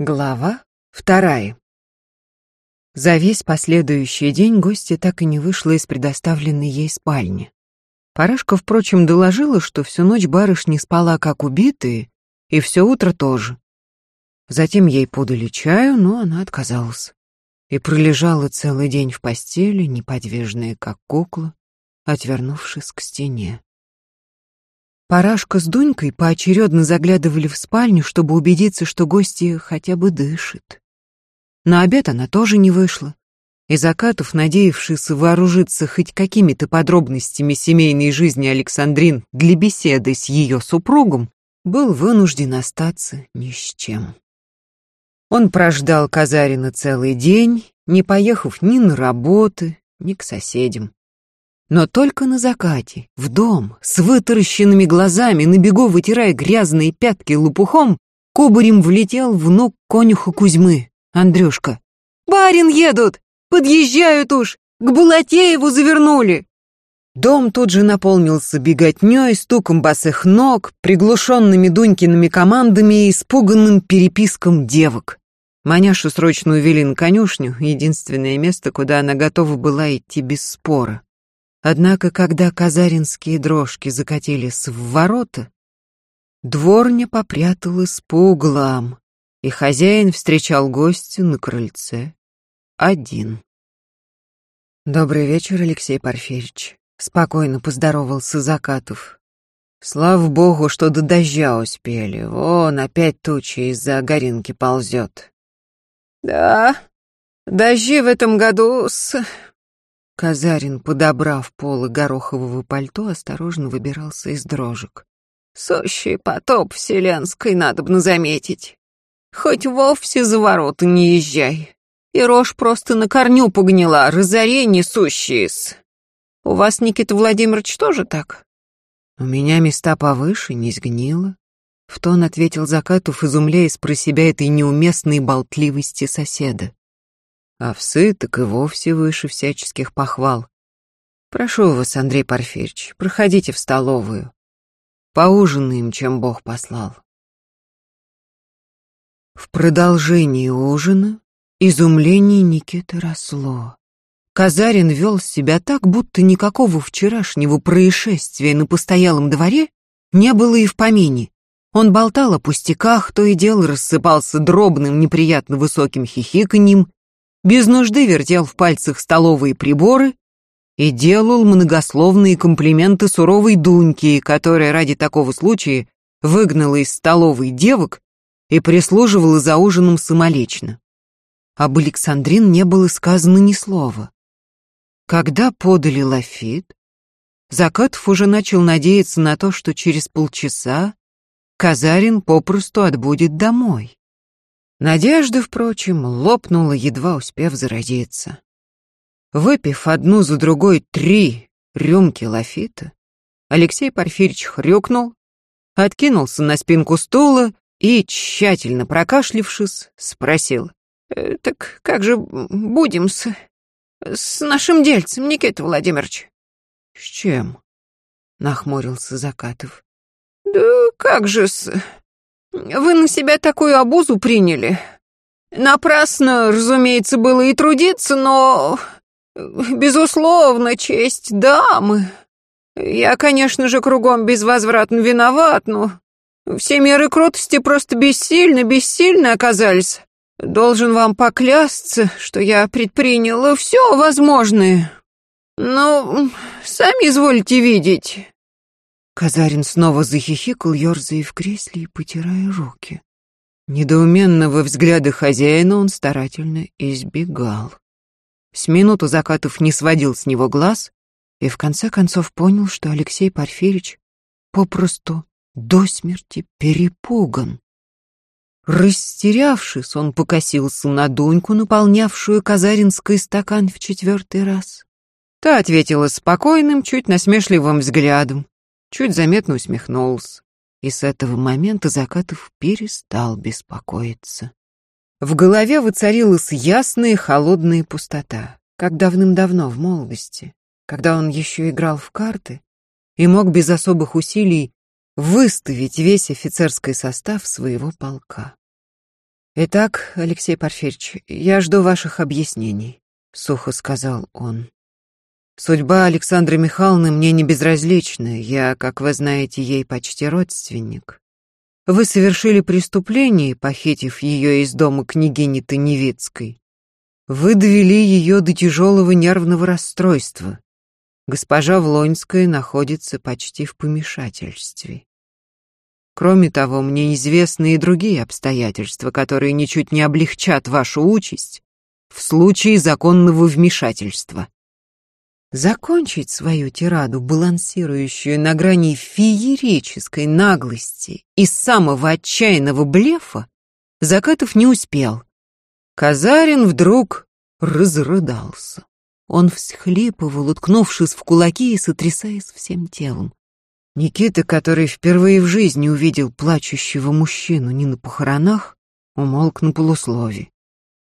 Глава вторая. За весь последующий день гостья так и не вышла из предоставленной ей спальни. Парашка, впрочем, доложила, что всю ночь барышня спала как убитая, и все утро тоже. Затем ей подали чаю, но она отказалась. И пролежала целый день в постели, неподвижная, как кукла, отвернувшись к стене. Парашка с Дунькой поочередно заглядывали в спальню, чтобы убедиться, что гостья хотя бы дышит. На обед она тоже не вышла. И Закатов, надеявшийся вооружиться хоть какими-то подробностями семейной жизни Александрин для беседы с ее супругом, был вынужден остаться ни с чем. Он прождал Казарина целый день, не поехав ни на работы, ни к соседям. Но только на закате, в дом, с вытаращенными глазами, на бегу вытирая грязные пятки лопухом, кубарем влетел внук конюха Кузьмы, Андрюшка. «Барин едут! Подъезжают уж! К Булатееву завернули!» Дом тут же наполнился беготней, стуком босых ног, приглушенными Дунькиными командами и испуганным переписком девок. Маняшу срочно увели на конюшню, единственное место, куда она готова была идти без спора. Однако, когда казаринские дрожки закатились в ворота, дворня попряталась по углам, и хозяин встречал гостя на крыльце один. «Добрый вечер, Алексей Порфирьевич», — спокойно поздоровался Закатов. «Слава богу, что до дождя успели. Вон опять туча из-за горинки ползет». «Да, дожди в этом году с Казарин, подобрав полы горохового пальто, осторожно выбирался из дрожек. «Сущий потоп вселенской, надобно заметить. Хоть вовсе за ворота не езжай. И рожь просто на корню погнила, разорение сущие-с. У вас, Никита Владимирович, тоже так?» «У меня места повыше, не сгнило», — в тон ответил Закатов, изумляясь про себя этой неуместной болтливости соседа. Овсы так и вовсе выше всяческих похвал. Прошу вас, Андрей Порфирьевич, проходите в столовую. Поужинаем, чем Бог послал. В продолжении ужина изумление Никиты росло. Казарин вел себя так, будто никакого вчерашнего происшествия на постоялом дворе не было и в помине. Он болтал о пустяках, то и дело рассыпался дробным, неприятно высоким хихиканьем, без нужды вертел в пальцах столовые приборы и делал многословные комплименты суровой Дуньке, которая ради такого случая выгнала из столовой девок и прислуживала за ужином самолично. Об Александрин не было сказано ни слова. Когда подали лафит, Закатов уже начал надеяться на то, что через полчаса Казарин попросту отбудет домой. Надежда, впрочем, лопнула, едва успев заразиться. Выпив одну за другой три рюмки лафита, Алексей Порфирьевич хрюкнул, откинулся на спинку стула и, тщательно прокашлившись, спросил. «Э, «Так как же будем с... с нашим дельцем, Никита Владимирович?» «С чем?» — нахмурился Закатов. «Да как же с... Вы на себя такую обузу приняли. Напрасно, разумеется, было и трудиться, но... Безусловно, честь дамы. Я, конечно же, кругом безвозвратно виноват, но... Все меры кротости просто бессильны, бессильны оказались. Должен вам поклясться, что я предприняла все возможное. Ну, сами извольте видеть. Казарин снова захихикал, ерзая в кресле и потирая руки. Недоуменного взгляда хозяина он старательно избегал. С минуту Закатов не сводил с него глаз и в конце концов понял, что Алексей Порфирьевич попросту до смерти перепуган. Растерявшись, он покосился на Дуньку, наполнявшую казаринский стакан в четвертый раз. Та ответила спокойным, чуть насмешливым взглядом, чуть заметно усмехнулся. И с этого момента Закатов перестал беспокоиться. В голове воцарилась ясная холодная пустота, как давным-давно в молодости, когда он еще играл в карты и мог без особых усилий выставить весь офицерский состав своего полка. «Итак, Алексей Порфирьевич, я жду ваших объяснений», — сухо сказал он. «Судьба Александры Михайловны мне не безразлична, я, как вы знаете, ей почти родственник. Вы совершили преступление, похитив ее из дома княгини Таневицкой. Вы довели ее до тяжелого нервного расстройства. Госпожа Влонская находится почти в помешательстве. Кроме того, мне известны и другие обстоятельства, которые ничуть не облегчат вашу участь в случае законного вмешательства. Закончить свою тираду, балансирующую на грани феерической наглости и самого отчаянного блефа, Закатов не успел. Казарин вдруг разрыдался. Он всхлипывал, уткнувшись в кулаки и сотрясаясь всем телом. Никита, который впервые в жизни увидел плачущего мужчину не на похоронах, умолк на полуслове.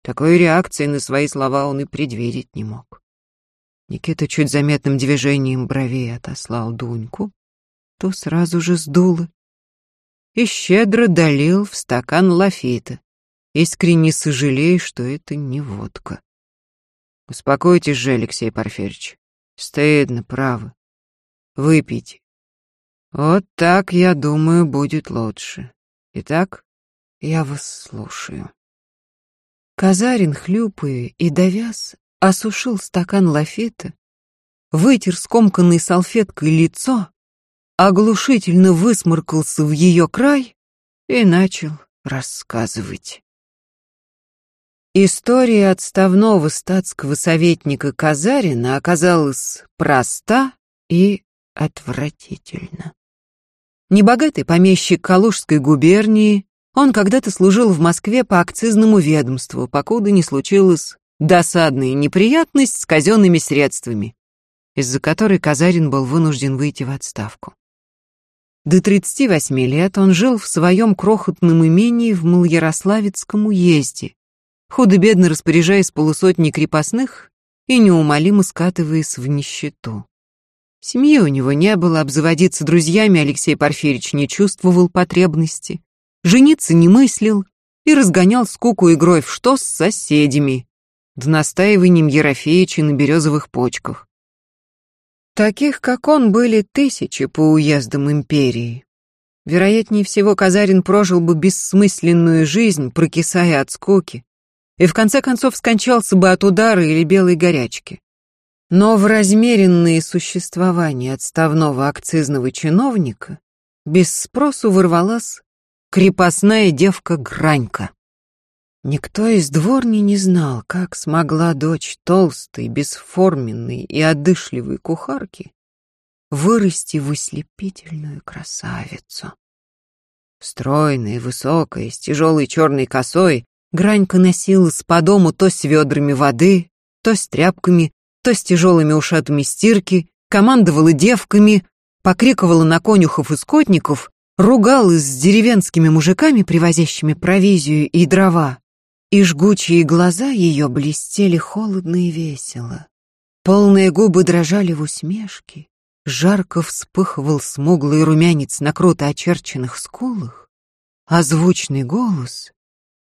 Такой реакции на свои слова он и предвидеть не мог. Никита чуть заметным движением бровей отослал Дуньку, то сразу же сдуло, и щедро долил в стакан лафита, искренне сожалея, что это не водка. Успокойтесь же, Алексей Порфирьевич. Стыдно, право. Выпейте. Вот так, я думаю, будет лучше. Итак, я вас слушаю. Казарин, хлюпая и довяз, осушил стакан лафита, вытер скомканной салфеткой лицо, оглушительно высморкался в ее край и начал рассказывать. История отставного статского советника Казарина оказалась проста и отвратительна. Небогатый помещик Калужской губернии, он когда-то служил в Москве по акцизному ведомству, покуда не случилась досадная неприятность с казенными средствами, из-за которой Казарин был вынужден выйти в отставку. До 38 лет он жил в своем крохотном имении в Малоярославецком уезде, худо-бедно распоряжаясь полусотней крепостных и неумолимо скатываясь в нищету. Семьи у него не было, обзаводиться друзьями Алексей Порфирьевич не чувствовал потребности, жениться не мыслил и разгонял скуку игрой в что с соседями, да настаиванием Ерофеича на березовых почках. Таких, как он, были тысячи по уездам империи. Вероятнее всего, Казарин прожил бы бессмысленную жизнь, прокисая от скуки, и в конце концов скончался бы от удара или белой горячки. Но в размеренные существования отставного акцизного чиновника без спросу ворвалась крепостная девка Гранька. Никто из дворни не знал, как смогла дочь толстой, бесформенной и одышливой кухарки вырасти в ослепительную красавицу. Стройная, высокая, с тяжелой черной косой, Гранька носилась по дому то с ведрами воды, то с тряпками, то с тяжелыми ушатами стирки, командовала девками, покриковала на конюхов и скотников, ругалась с деревенскими мужиками, привозящими провизию и дрова, и жгучие глаза ее блестели холодно и весело. Полные губы дрожали в усмешке, жарко вспыхивал смуглый румянец на круто очерченных скулах, а звучный голос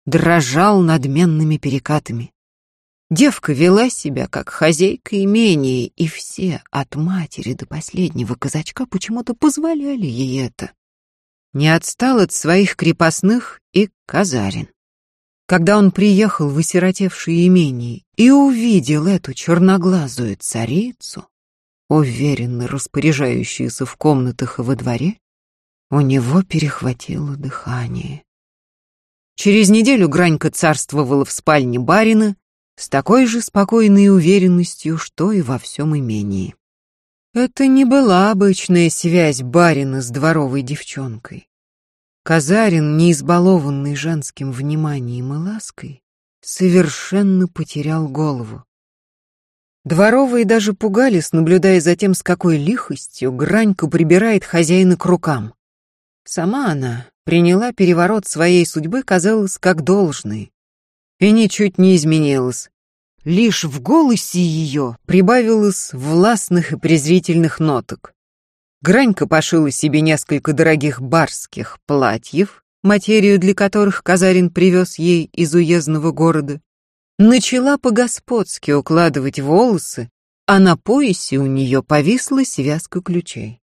дрожал надменными перекатами. Девка вела себя как хозяйка имения, и все, от матери до последнего казачка, почему-то позволяли ей это. Не отстал от своих крепостных и Казарин. Когда он приехал в осиротевшее имение и увидел эту черноглазую царицу, уверенно распоряжающуюся в комнатах и во дворе, у него перехватило дыхание. Через неделю Гранька царствовала в спальне барина с такой же спокойной уверенностью, что и во всем имении. Это не была обычная связь барина с дворовой девчонкой. Казарин, не избалованный женским вниманием и лаской, совершенно потерял голову. Дворовые даже пугались, наблюдая за тем, с какой лихостью Гранька прибирает хозяина к рукам. Сама она приняла переворот своей судьбы, казалось, как должный, и ничуть не изменилась. Лишь в голосе ее прибавилось властных и презрительных ноток. Гранька пошила себе несколько дорогих барских платьев, материю для которых Казарин привез ей из уездного города, начала по-господски укладывать волосы, а на поясе у нее повисла связка ключей.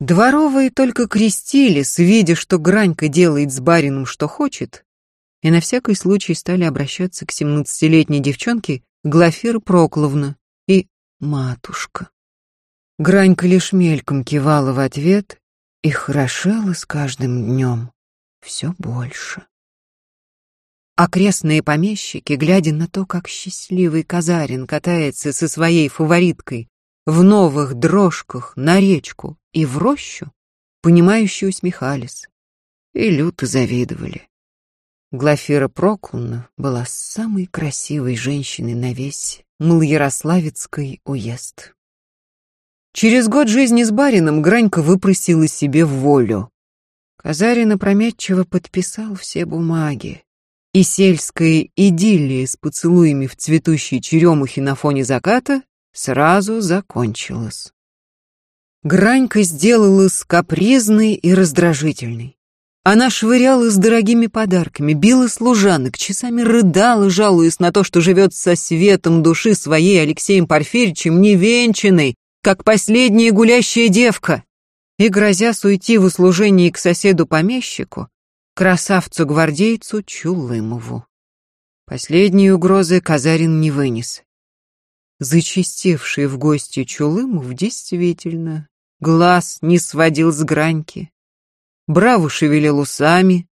Дворовые только крестились, видя, что Гранька делает с барином, что хочет, и на всякий случай стали обращаться к семнадцатилетней девчонке Глафира Прокловна и матушка. Гранька лишь мельком кивала в ответ и хорошела с каждым днем все больше. Окрестные помещики, глядя на то, как счастливый Казарин катается со своей фавориткой в новых дрожках на речку и в рощу, понимающе усмехались и люто завидовали. Глафира Проклуна была самой красивой женщиной на весь Малоярославецкий уезд. Через год жизни с барином Гранька выпросила себе волю. Казарин опрометчиво подписал все бумаги, и сельская идиллия с поцелуями в цветущей черемухе на фоне заката сразу закончилась. Гранька сделалась капризной и раздражительной. Она швыряла с дорогими подарками, била служанок, часами рыдала, жалуясь на то, что живет со светом души своей Алексеем Порфирьевичем невенчанной, как последняя гулящая девка, и, грозясь уйти в услужение к соседу-помещику, красавцу-гвардейцу Чулымову. Последней угрозы Казарин не вынес. Зачистевший в гости Чулымов действительно глаз не сводил с граньки. Браво шевелил усами,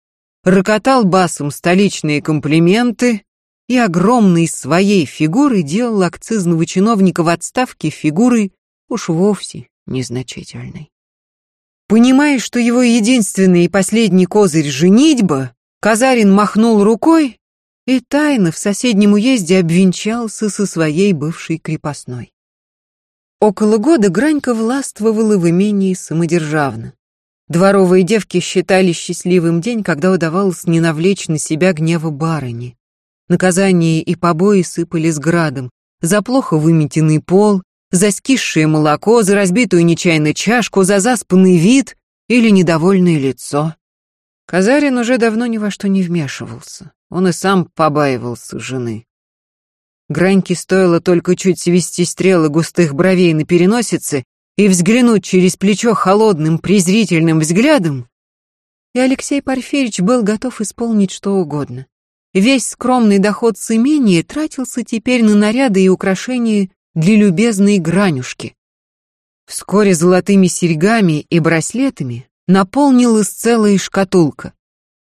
рокотал басом столичные комплименты и огромной своей фигурой делал акцизного чиновника в отставке фигурой уж вовсе незначительной. Понимая, что его единственный и последний козырь — женитьба, Казарин махнул рукой и тайно в соседнем уезде обвенчался со своей бывшей крепостной. Около года Гранька властвовала в имении самодержавно. Дворовые девки считали счастливым день, когда удавалось не навлечь на себя гнева барыни. Наказания и побои сыпались градом за плохо выметенный пол, за скисшее молоко, за разбитую нечаянно чашку, за заспанный вид или недовольное лицо. Казарин уже давно ни во что не вмешивался. Он и сам побаивался жены. Граньке стоило только чуть свести стрелы густых бровей на переносице и взглянуть через плечо холодным, презрительным взглядом, и Алексей Порфирьевич был готов исполнить что угодно. Весь скромный доход с имения тратился теперь на наряды и украшения для любезной гранюшки. Вскоре золотыми серьгами и браслетами наполнилась целая шкатулка.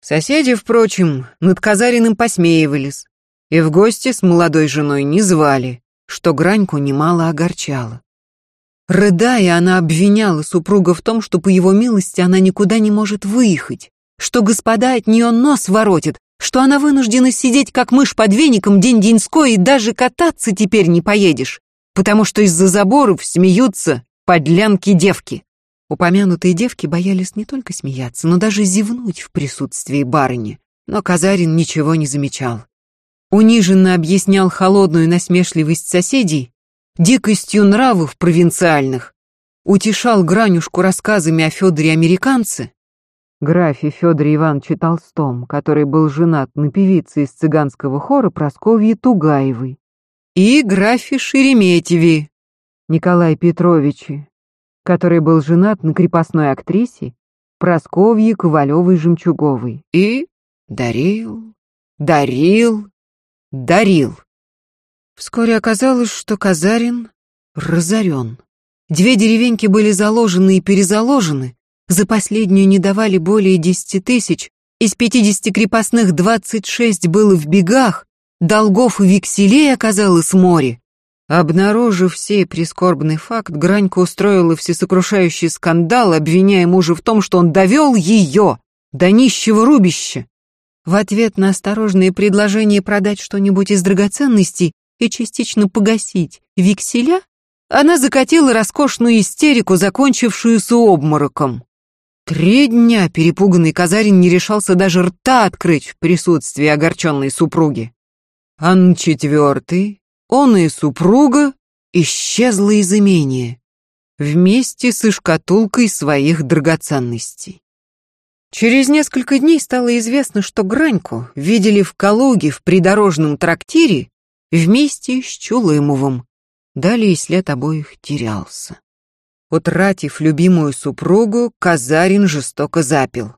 Соседи, впрочем, над Казариным посмеивались и в гости с молодой женой не звали, что Граньку немало огорчало. Рыдая, она обвиняла супруга в том, что по его милости она никуда не может выехать, что господа от нее нос воротят, что она вынуждена сидеть как мышь под веником день-деньской и даже кататься теперь не поедешь потому что из-за заборов смеются подлянки-девки. Упомянутые девки боялись не только смеяться, но даже зевнуть в присутствии барыни. Но Казарин ничего не замечал. Униженно объяснял холодную насмешливость соседей дикостью нравов провинциальных, утешал Гранюшку рассказами о Федоре Американце, графе Федоре Ивановиче Толстом, который был женат на певице из цыганского хора Просковье Тугаевой, и графе Шереметьеве Николай Петровиче, который был женат на крепостной актрисе Просковье Ковалевой-Жемчуговой. И дарил, дарил, дарил. Вскоре оказалось, что Казарин разорен. Две деревеньки были заложены и перезаложены, за последнюю не давали более десяти тысяч, из пятидесяти крепостных двадцать шесть было в бегах, долгов и векселей оказалось море. Обнаружив сей прискорбный факт, Гранька устроила всесокрушающий скандал, обвиняя мужа в том, что он довел ее до нищего рубища. В ответ на осторожные предложения продать что-нибудь из драгоценностей и частично погасить векселя, она закатила роскошную истерику, закончившуюся обмороком. Три дня перепуганный Казарин не решался даже рта открыть в присутствии огорченной супруги. А на четвертый он и супруга исчезла из имения вместе со шкатулкой своих драгоценностей. Через несколько дней стало известно, что Граньку видели в Калуге в придорожном трактире вместе с Чулымовым. Далее след обоих терялся. Утратив любимую супругу, Казарин жестоко запил.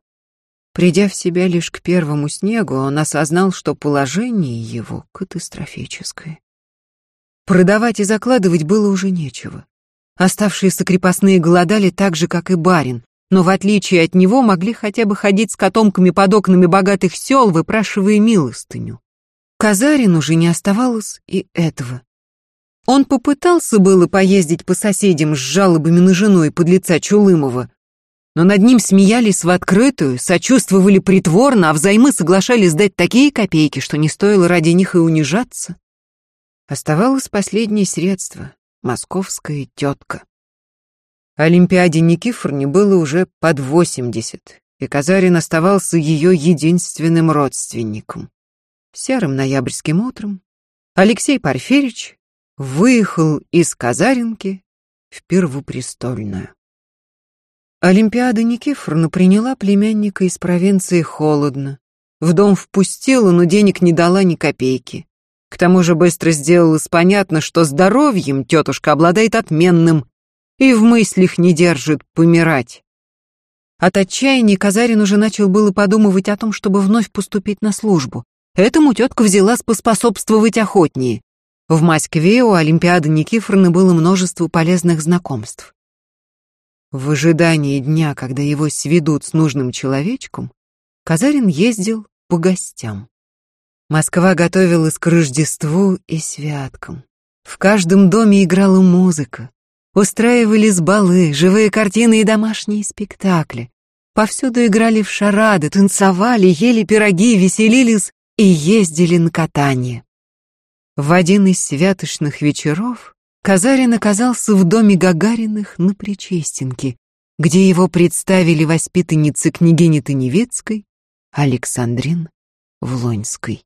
Придя в себя лишь к первому снегу, он осознал, что положение его катастрофическое. Продавать и закладывать было уже нечего. Оставшиеся крепостные голодали так же, как и барин, но в отличие от него могли хотя бы ходить с котомками под окнами богатых сел, выпрашивая милостыню. Казарин уже не оставалось и этого. Он попытался было поездить по соседям с жалобами на жену и подлеца Чулымова, но над ним смеялись в открытую, сочувствовали притворно, а взаймы соглашались дать такие копейки, что не стоило ради них и унижаться. Оставалось последнее средство — московская тетка. Олимпиаде Никифорне было уже под восемьдесят, и Казарин оставался ее единственным родственником. Серым ноябрьским утром Алексей Порфирич выехал из Казаринки в Первопрестольную. Олимпиада Никифоровна приняла племянника из провинции холодно. В дом впустила, но денег не дала ни копейки. К тому же быстро сделалось понятно, что здоровьем тетушка обладает отменным и в мыслях не держит помирать. От отчаяния Казарин уже начал было подумывать о том, чтобы вновь поступить на службу. Этому тетка взялась поспособствовать охотнее. В Москве у Олимпиады Никифоровны было множество полезных знакомств. В ожидании дня, когда его сведут с нужным человечком, Казарин ездил по гостям. Москва готовилась к Рождеству и святкам. В каждом доме играла музыка. Устраивались балы, живые картины и домашние спектакли. Повсюду играли в шарады, танцевали, ели пироги, веселились и ездили на катание. В один из святочных вечеров Казарин оказался в доме Гагариных на Причестенке, где его представили воспитанницы княгини Таневецкой Александрин Влонской.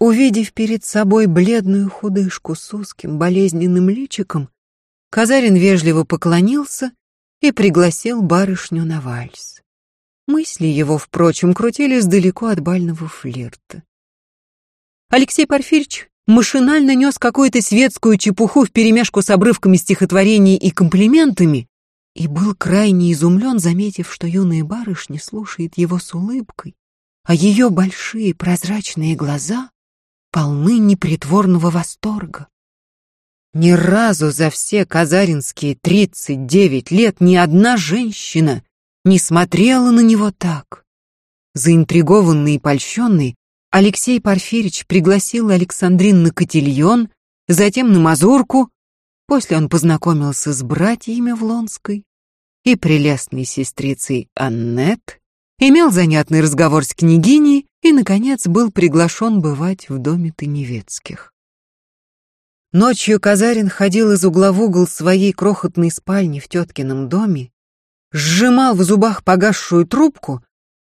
Увидев перед собой бледную худышку с узким болезненным личиком, Казарин вежливо поклонился и пригласил барышню на вальс. Мысли его, впрочем, крутились далеко от бального флирта. Алексей Порфирьевич машинально нес какую-то светскую чепуху вперемешку с обрывками стихотворений и комплиментами и был крайне изумлен, заметив, что юная барышня слушает его с улыбкой, а ее большие прозрачные глаза полны непритворного восторга. Ни разу за все казаринские тридцать девять лет ни одна женщина не смотрела на него так. Заинтригованный и польщенный, Алексей Порфирич пригласил Александрин на котельон, затем на мазурку, после он познакомился с братьями Влонской и прелестной сестрицей Аннет, имел занятный разговор с княгиней и, наконец, был приглашен бывать в доме Таневецких. Ночью Казарин ходил из угла в угол своей крохотной спальни в теткином доме, сжимал в зубах погасшую трубку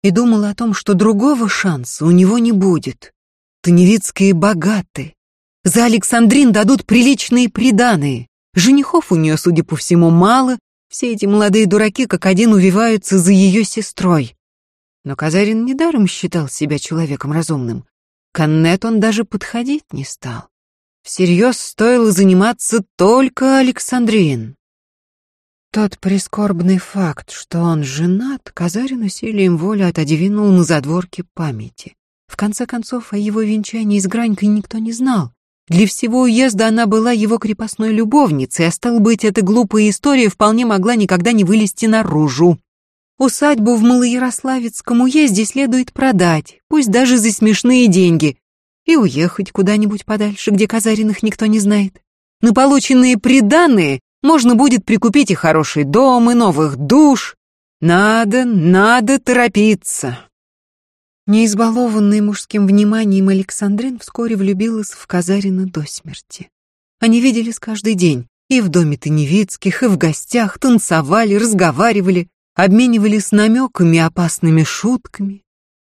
и думал о том, что другого шанса у него не будет. Таневицкие богаты. За Александрин дадут приличные приданые. Женихов у нее, судя по всему, мало. Все эти молодые дураки как один увиваются за ее сестрой. Но Казарин недаром считал себя человеком разумным. К Аннет он даже подходить не стал. Всерьез стоило заниматься только Александрин. Тот прискорбный факт, что он женат, Казарин усилием воли отодвинул на задворке памяти. В конце концов, о его венчании с Гранькой никто не знал. Для всего уезда она была его крепостной любовницей, а стал быть, эта глупая история вполне могла никогда не вылезти наружу. Усадьбу в Малоярославецком уезде следует продать, пусть даже за смешные деньги, и уехать куда-нибудь подальше, где Казариных никто не знает. На полученные приданные можно будет прикупить и хороший дом, и новых душ. Надо, надо торопиться. Неизбалованный мужским вниманием Александрин вскоре влюбилась в Казарина до смерти. Они виделись каждый день, и в доме Таневицких, и в гостях, танцевали, разговаривали, обменивались намеками опасными шутками.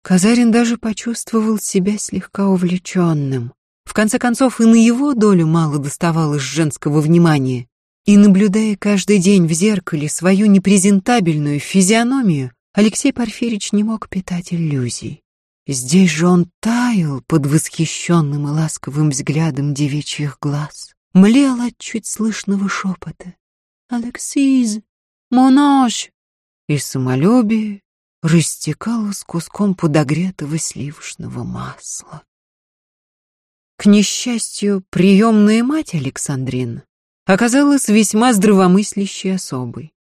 Казарин даже почувствовал себя слегка увлеченным. В конце концов, и на его долю мало доставалось женского внимания. И наблюдая каждый день в зеркале свою непрезентабельную физиономию, Алексей Порфирич не мог питать иллюзий. Здесь же он таял под восхищенным и ласковым взглядом девичьих глаз, млел от чуть слышного шепота. «Алексиз! Монаж!» И самолюбие растекалось куском подогретого сливочного масла. К несчастью, приемная мать Александрин оказалась весьма здравомыслящей особой.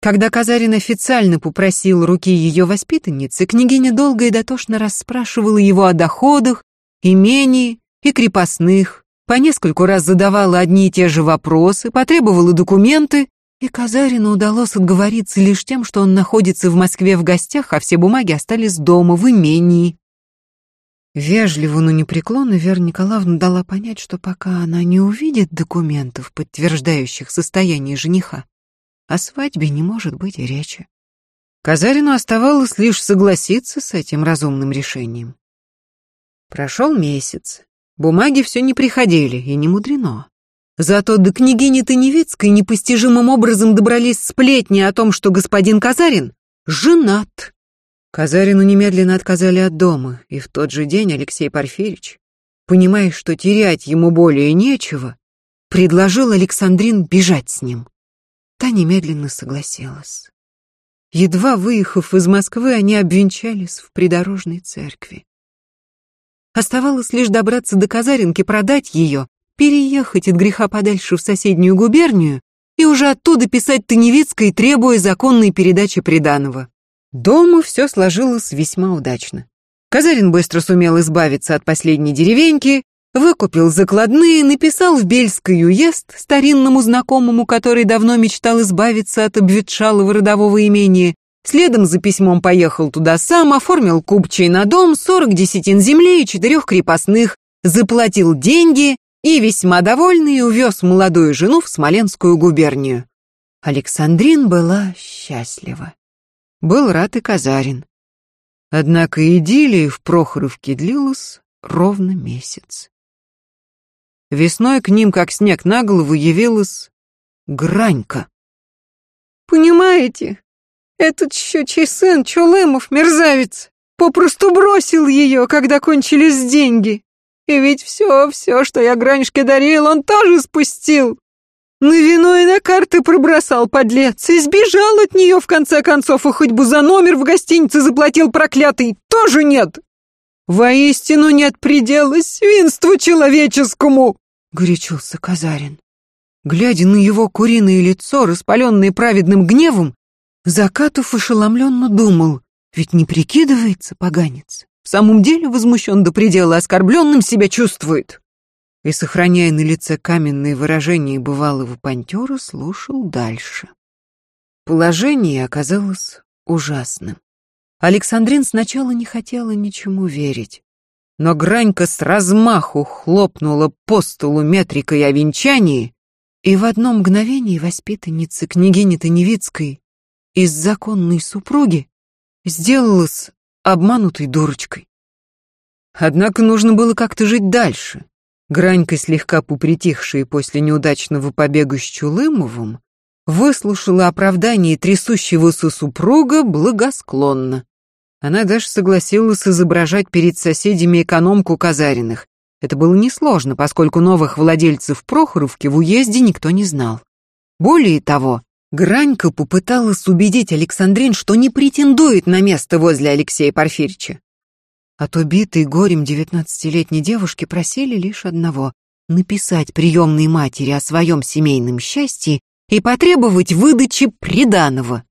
Когда Казарин официально попросил руки ее воспитанницы, княгиня долго и дотошно расспрашивала его о доходах, имении и крепостных, по нескольку раз задавала одни и те же вопросы, потребовала документы, и Казарину удалось отговориться лишь тем, что он находится в Москве в гостях, а все бумаги остались дома, в имении. Вежливо, но непреклонно Вера Николаевна дала понять, что пока она не увидит документов, подтверждающих состояние жениха, о свадьбе не может быть и речи. Казарину оставалось лишь согласиться с этим разумным решением. Прошел месяц. Бумаги все не приходили, и не мудрено. Зато до княгини Таневицкой непостижимым образом добрались сплетни о том, что господин Казарин женат. Казарину немедленно отказали от дома, и в тот же день Алексей Порфирич, понимая, что терять ему более нечего, предложил Александрин бежать с ним. Та немедленно согласилась. Едва выехав из Москвы, они обвенчались в придорожной церкви. Оставалось лишь добраться до Казаринки, продать ее, переехать от греха подальше в соседнюю губернию и уже оттуда писать Таневицкой, требуя законной передачи приданого. Дома все сложилось весьма удачно. Казарин быстро сумел избавиться от последней деревеньки, Выкупил закладные, написал в Бельский уезд старинному знакомому, который давно мечтал избавиться от обветшалого родового имения. Следом за письмом поехал туда сам, оформил купчий на дом, сорок десятин земли и четырех крепостных, заплатил деньги и, весьма довольный, увез молодую жену в Смоленскую губернию. Александрин была счастлива. Был рад и Казарин. Однако идиллия в Прохоровке длилась ровно месяц. Весной к ним, как снег на голову, явилась Гранька. «Понимаете, этот щучий сын Чулымов, мерзавец, попросту бросил ее, когда кончились деньги. И ведь все, все, что я Гранюшке дарил, он тоже спустил. На вино и на карты пробросал подлец и сбежал от нее в конце концов, и хоть бы за номер в гостинице заплатил проклятый, тоже нет. «Воистину нет предела свинству человеческому!» — горячился Казарин. Глядя на его куриное лицо, распаленное праведным гневом, Закатов ошеломленно думал, ведь не прикидывается поганец. В самом деле возмущен до предела, оскорбленным себя чувствует. И, сохраняя на лице каменные выражения бывалого пантера, слушал дальше. Положение оказалось ужасным. Александрин сначала не хотела ничему верить. Но Гранька с размаху хлопнула по столу метрикой о венчании, и в одно мгновение воспитанница княгини Таневицкой из законной супруги сделалась обманутой дурочкой. Однако нужно было как-то жить дальше. Гранька, слегка попритихшая после неудачного побега с Чулымовым, выслушала оправдание трясущегося супруга благосклонно. Она даже согласилась изображать перед соседями экономку Казариных. Это было несложно, поскольку новых владельцев Прохоровки в уезде никто не знал. Более того, Гранька попыталась убедить Александрин, что не претендует на место возле Алексея Порфирьевича. От убитой горем девятнадцатилетней девушки просили лишь одного — написать приемной матери о своем семейном счастье и потребовать выдачи приданого.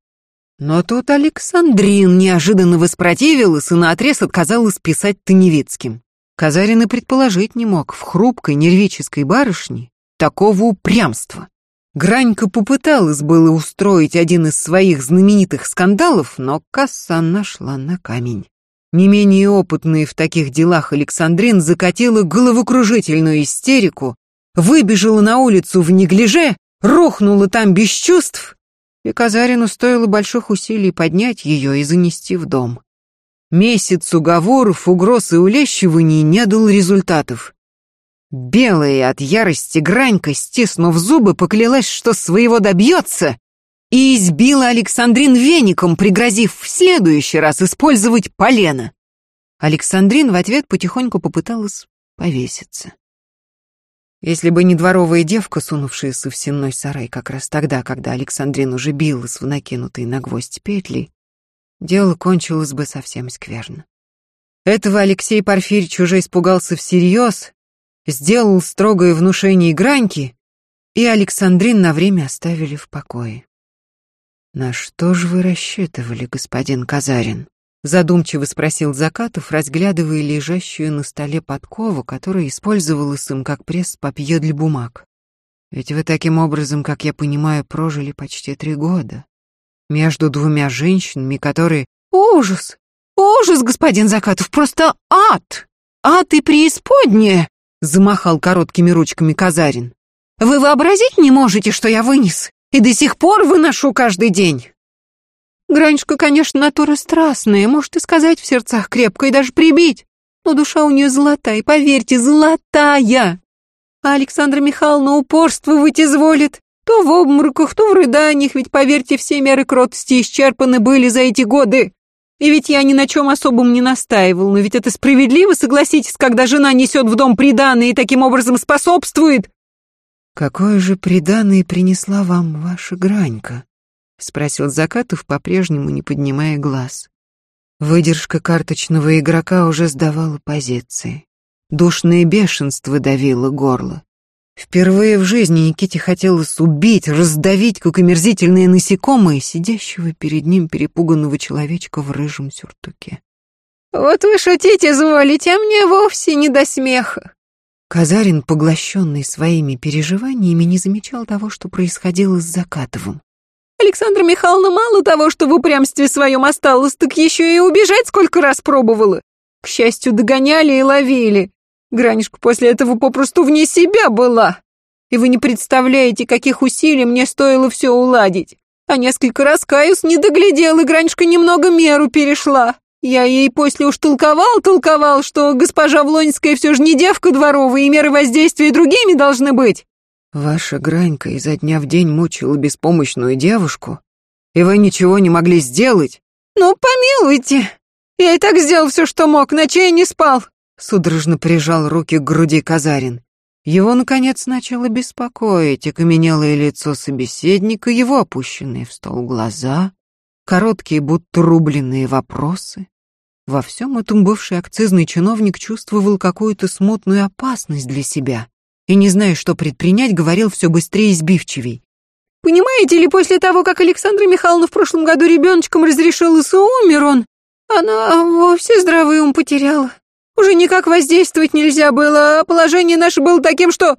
Но тут Александрин неожиданно воспротивилась и наотрез отказалась писать Таневицким. Казарин и предположить не мог в хрупкой нервической барышне такого упрямства. Гранька попыталась было устроить один из своих знаменитых скандалов, но касса нашла на камень. Не менее опытный в таких делах Александрин закатила головокружительную истерику, выбежала на улицу в неглиже рухнула там без чувств, и Казарину стоило больших усилий поднять ее и занести в дом. Месяц уговоров, угроз и улещиваний не дал результатов. Белая от ярости Гранька, стиснув зубы, поклялась, что своего добьется, и избила Александрин веником, пригрозив в следующий раз использовать полено. Александрин в ответ потихоньку попыталась повеситься. Если бы не дворовая девка, сунувшаяся в сенной сарай как раз тогда, когда Александрин уже билась в накинутые на гвоздь петли, дело кончилось бы совсем скверно. Этого Алексей Порфирьевич уже испугался всерьез, сделал строгое внушение граньки, и Александрин на время оставили в покое. «На что же вы рассчитывали, господин Казарин?» Задумчиво спросил Закатов, разглядывая лежащую на столе подкову, которая использовалась им как пресс-папье для бумаг. «Ведь вы таким образом, как я понимаю, прожили почти три года. Между двумя женщинами, которые... Ужас! Ужас, господин Закатов, просто ад! Ад и преисподняя!» Замахал короткими ручками Казарин. «Вы вообразить не можете, что я вынес, и до сих пор выношу каждый день!» Гранечка, конечно, натура страстная, может и сказать в сердцах крепко и даже прибить. Но душа у нее золотая, поверьте, золотая. А Александра Михайловна упорствовать изволит. То в обмороках, то в рыданиях, ведь, поверьте, все меры кротости исчерпаны были за эти годы. И ведь я ни на чем особом не настаивал, но ведь это справедливо, согласитесь, когда жена несет в дом приданое и таким образом способствует. Какое же приданое принесла вам ваша Гранька? — спросил Закатов, по-прежнему не поднимая глаз. Выдержка карточного игрока уже сдавала позиции. Душное бешенство давило горло. Впервые в жизни Никите хотелось убить, раздавить, как омерзительное насекомое, сидящего перед ним перепуганного человечка в рыжем сюртуке. «Вот вы шутите, зволите, а мне вовсе не до смеха». Казарин, поглощенный своими переживаниями, не замечал того, что происходило с Закатовым. Александра Михайловна мало того, что в упрямстве своем осталась, так еще и убежать сколько раз пробовала. К счастью, догоняли и ловили. Гранишка после этого попросту вне себя была. И вы не представляете, каких усилий мне стоило все уладить. А несколько раз Каюс не доглядел, и Гранишка немного меру перешла. Я ей после уж толковал, толковал, что госпожа Влонская все же не девка дворовая, и меры воздействия другими должны быть. Ваша Гранька изо дня в день мучила беспомощную девушку, и вы ничего не могли сделать? Ну, помилуйте. Я и так сделал все, что мог, ночей не спал. Судорожно прижал руки к груди Казарин. Его, наконец, начало беспокоить окаменелое лицо собеседника, его опущенные в стол глаза, короткие, будто рубленные вопросы. Во всем этом бывший акцизный чиновник чувствовал какую-то смутную опасность для себя и, не зная, что предпринять, говорил все быстрее и сбивчивей. «Понимаете ли, после того, как Александра Михайловна в прошлом году ребеночком разрешилась и умер он, она вовсе здравый ум потеряла. Уже никак воздействовать нельзя было, а положение наше было таким, что...»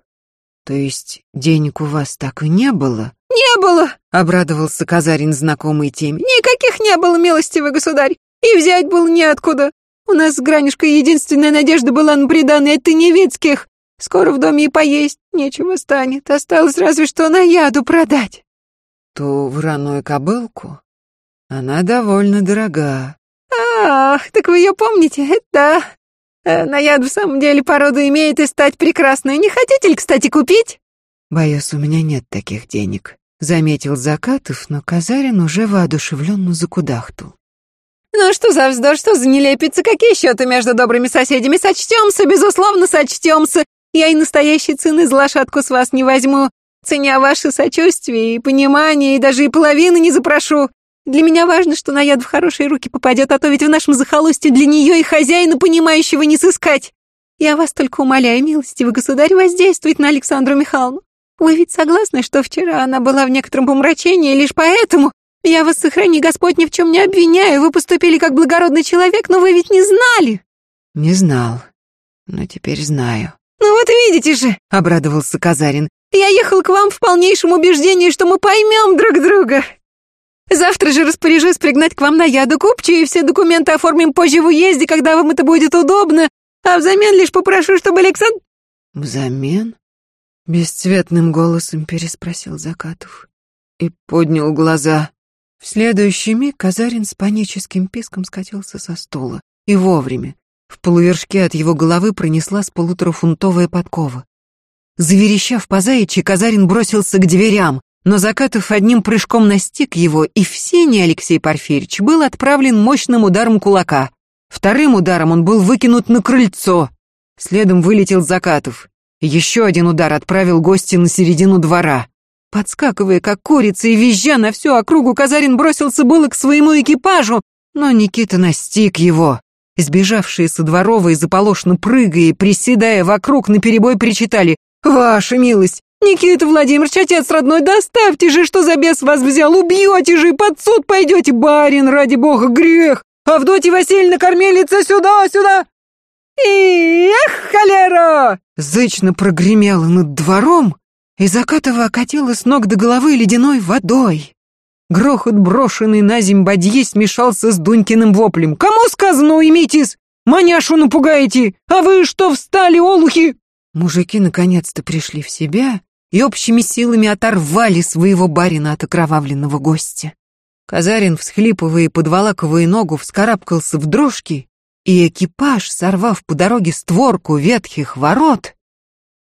«То есть денег у вас так и не было?» «Не было!» — обрадовался Казарин знакомой теме. «Никаких не было, милостивый государь, и взять было неоткуда. У нас с Гранюшкой единственная надежда была на приданное от Тыневицких, Скоро в доме и поесть нечего станет, осталось разве что на яду продать. Ту враную кобылку? Она довольно дорога. Ах, так вы ее помните? Да. Э, на яд в самом деле породу имеет и стать прекрасной. Не хотите ли, кстати, купить? Боюсь, у меня нет таких денег. Заметил Закатов, но Казарин уже воодушевленно закудахтал. «Ну что за вздор, что за нелепица, какие счеты между добрыми соседями? Сочтемся, безусловно, сочтемся. Я и настоящей цены за лошадку с вас не возьму, ценя ваше сочувствие и понимание, и даже и половины не запрошу. Для меня важно, что наяд в хорошие руки попадет, а то ведь в нашем захолустье для нее и хозяина, понимающего, не сыскать. Я вас только умоляю, милостивый государь, воздействовать на Александру Михайловну. Вы ведь согласны, что вчера она была в некотором помрачении, лишь поэтому я вас, сохрани Господь, ни в чем не обвиняю, вы поступили как благородный человек, но вы ведь не знали. Не знал, но теперь знаю. «Ну вот видите же», — обрадовался Казарин, «я ехал к вам в полнейшем убеждении, что мы поймем друг друга. Завтра же распоряжусь пригнать к вам на яду купчу, и все документы оформим позже в уезде, когда вам это будет удобно, а взамен лишь попрошу, чтобы Александр...» «Взамен?» — бесцветным голосом переспросил Закатов и поднял глаза. В следующий миг Казарин с паническим писком скатился со стула. И вовремя. В полувершке от его головы пронеслась полуторафунтовая подкова. Заверещав по заячьи, Казарин бросился к дверям. но Закатов одним прыжком настиг его, и в сене Алексей Порфирьевич был отправлен мощным ударом кулака. Вторым ударом он был выкинут на крыльцо. Следом вылетел Закатов. Еще один удар отправил гостя на середину двора. Подскакивая, как курица, и визжа на всю округу, Казарин бросился было к своему экипажу, но Никита настиг его. Сбежавшие со дворовой, заполошно прыгая и приседая вокруг, наперебой причитали «Ваша милость! Никита Владимирович, отец родной, доставьте же, что за бес вас взял, убьете же, под суд пойдете, барин, ради бога, грех! Авдотья Васильевна, кормилица, сюда, сюда!» «Эх, холера!» Зычно прогремело над двором, и Закатова окатила с ног до головы ледяной водой. Грохот, брошенный на земь бадьи, смешался с Дунькиным воплем. «Кому сказано уймитесь? Маняшу напугаете! А вы что встали, олухи?» Мужики наконец-то пришли в себя и общими силами оторвали своего барина от окровавленного гостя. Казарин, всхлипывая и подволакивая ногу, вскарабкался в дрожки, и экипаж, сорвав по дороге створку ветхих ворот,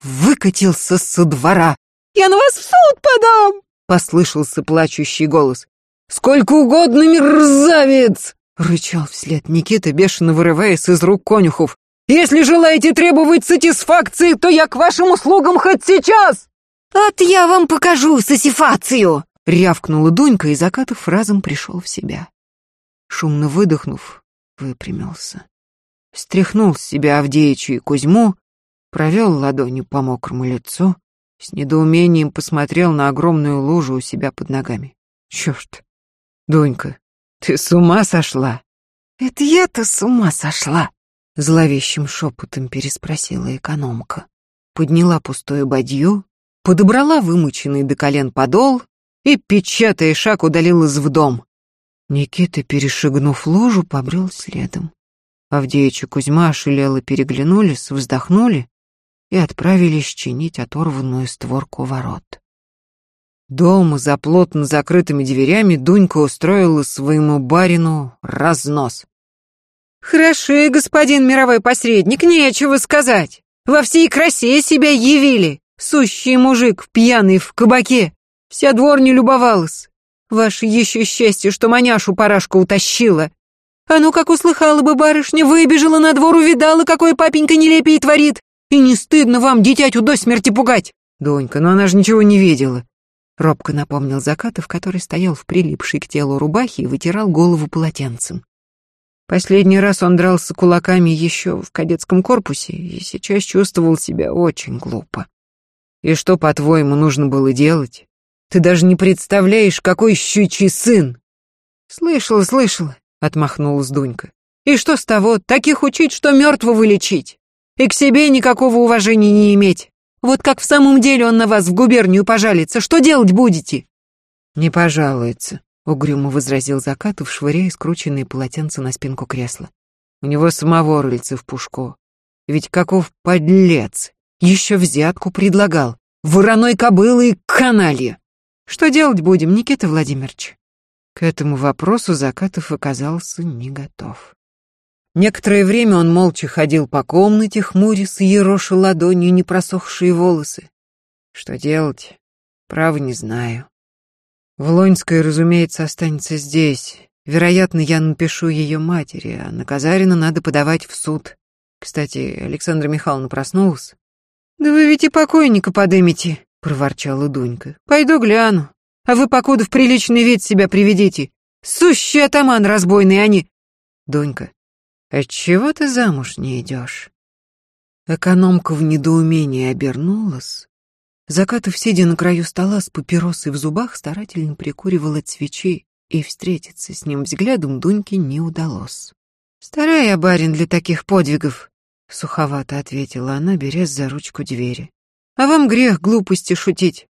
выкатился со двора. «Я на вас в суд подам!» — послышался плачущий голос. «Сколько угодно, мерзавец!» — рычал вслед Никита, бешено вырываясь из рук конюхов. «Если желаете требовать сатисфакции, то я к вашим услугам хоть сейчас!» «От я вам покажу сатисфакцию!» — рявкнула Дунька, и Закатов разом пришел в себя. Шумно выдохнув, выпрямился. Стряхнул с себя Авдеичу и Кузьму, провел ладонью по мокрому лицу, с недоумением посмотрел на огромную лужу у себя под ногами. Чёрт, Дунька, ты с ума сошла? Это я-то с ума сошла, зловещим шепотом переспросила экономка. Подняла пустое бадью, подобрала вымученный до колен подол и, печатая шаг, удалилась в дом. Никита, перешагнув лужу, побрел следом. Авдеич и Кузьма ошалело переглянулись, вздохнули и отправились чинить оторванную створку ворот. Дома за плотно закрытыми дверями Дунька устроила своему барину разнос. «Хороши, господин мировой посредник, нечего сказать. Во всей красе себя явили. Сущий мужик, пьяный в кабаке. Вся двор не любовалась. Ваше еще счастье, что маняшу парашку утащила. А ну, как услыхала бы барышня, выбежала на двор, увидала, какой папенька нелепий творит, и не стыдно вам дитятю до смерти пугать? Донька, но она же ничего не видела. Робко напомнил Закатов, который стоял в прилипшей к телу рубахе и вытирал голову полотенцем. Последний раз он дрался кулаками еще в кадетском корпусе и сейчас чувствовал себя очень глупо. И что, по-твоему, нужно было делать? Ты даже не представляешь, какой щучий сын. Слышала, слышала, отмахнулась Дунька. И что с того, таких учить, что мертвого лечить? И к себе никакого уважения не иметь. Вот как в самом деле он на вас в губернию пожалится, что делать будете?» «Не пожалуется», — угрюмо возразил Закатов, швыряя скрученные полотенца на спинку кресла. «У него самого рыльце в пушку. Ведь каков подлец! Еще взятку предлагал. Вороной кобылы и каналья! Что делать будем, Никита Владимирович?» К этому вопросу Закатов оказался не готов. Некоторое время он молча ходил по комнате, хмурясь и ероша ладонью непросохшие волосы. Что делать? Право не знаю. Влонская, разумеется, останется здесь. Вероятно, я напишу ее матери, а на Казарина надо подавать в суд. Кстати, Александра Михайловна проснулась. «Да вы ведь и покойника подымете», — проворчала Дунька. «Пойду гляну. А вы, покуда в приличный вид себя приведите. Сущий атаман разбойный они». «Дунька, Отчего ты замуж не идешь? Экономка в недоумении обернулась. Закатов, сидя на краю стола с папиросой в зубах, старательно прикуривала от свечи, и встретиться с ним взглядом Дуньке не удалось. «Старая барин для таких подвигов», — суховато ответила она, берясь за ручку двери. «А вам грех глупости шутить».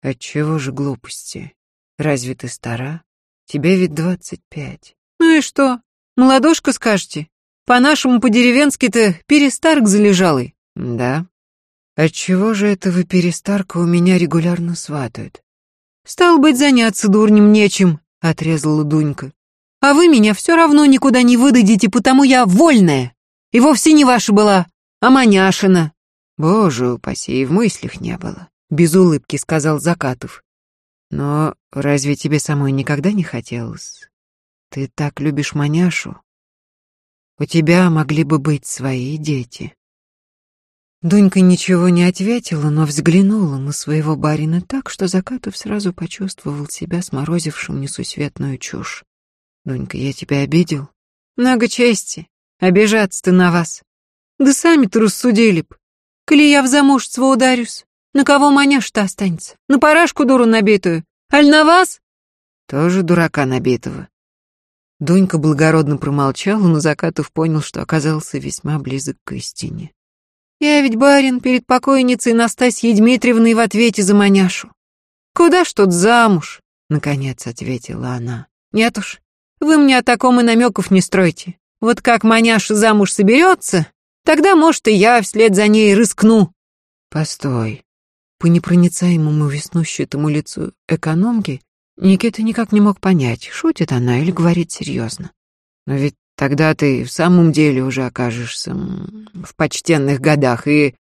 «Отчего же глупости? Разве ты стара? Тебе ведь двадцать пять». «Ну и что? Молодушка, скажете? По-нашему, по-деревенски-то перестарк залежалый. Да. Отчего же этого перестарка у меня регулярно сватают? Стал быть, заняться дурнем нечем, отрезала Дунька. А вы меня все равно никуда не выдадите, потому я вольная. И вовсе не ваша была, а маняшина. Боже упаси, и в мыслях не было. Без улыбки сказал Закатов. Но разве тебе самой никогда не хотелось? Ты так любишь маняшу. У тебя могли бы быть свои дети. Дунька ничего не ответила, но взглянула на своего барина так, что Закатов сразу почувствовал себя сморозившим несусветную чушь. «Дунька, я тебя обидел?» «Много чести. Обижаться-то на вас. Да сами-то рассудили б. Коли я в замужество ударюсь, на кого маняш-то останется? На парашку дуру набитую? Аль на вас?» «Тоже дурака набитого». Дунька благородно промолчала, но Закатов понял, что оказался весьма близок к истине. Я ведь барин перед покойницей Настасьей Дмитриевной в ответе за маняшу. Куда ж тут замуж? Наконец ответила она. Нет уж, вы мне о таком и намеков не стройте. Вот как маняша замуж соберется, тогда, может, и я вслед за ней рискну. Постой. По непроницаемому веснущатому лицу экономки Никита никак не мог понять, шутит она или говорит серьезно. Но ведь Тогда ты в самом деле уже окажешься в почтенных годах и...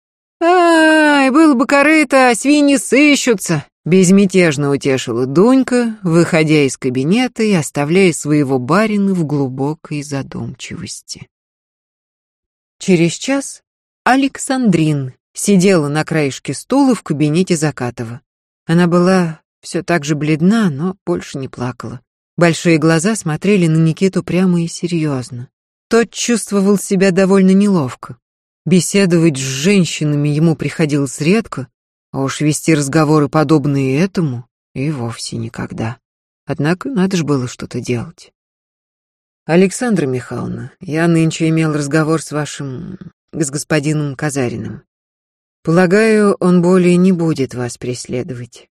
Ай, был бы корыто, а свиньи сыщутся. Безмятежно утешила Дунька, выходя из кабинета и оставляя своего барина в глубокой задумчивости. Через час Александрин сидела на краешке стула в кабинете Закатова. Она была все так же бледна, но больше не плакала. Большие глаза смотрели на Никиту прямо и серьезно. Тот чувствовал себя довольно неловко. Беседовать с женщинами ему приходилось редко, а уж вести разговоры, подобные этому, и вовсе никогда. Однако надо же было что-то делать. «Александра Михайловна, я нынче имел разговор с вашим... с господином Казариным. Полагаю, он более не будет вас преследовать.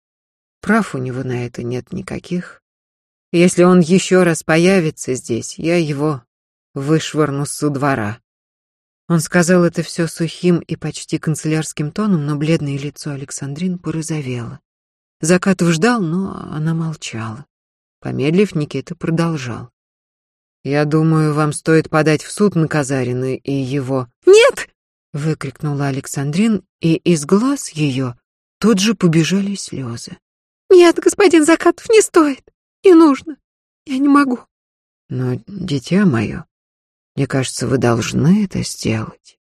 Прав у него на это нет никаких. Если он еще раз появится здесь, я его вышвырну с двора. Он сказал это все сухим и почти канцелярским тоном, но бледное лицо Александрин порозовело. Закатов ждал, но она молчала. Помедлив, Никита продолжал. «Я думаю, вам стоит подать в суд на Казарина и его...» «Нет!» — выкрикнула Александрин, и из глаз ее тут же побежали слезы. «Нет, господин Закатов, не стоит. Не нужно. Я не могу. Но, дитя мое, мне кажется, вы должны это сделать.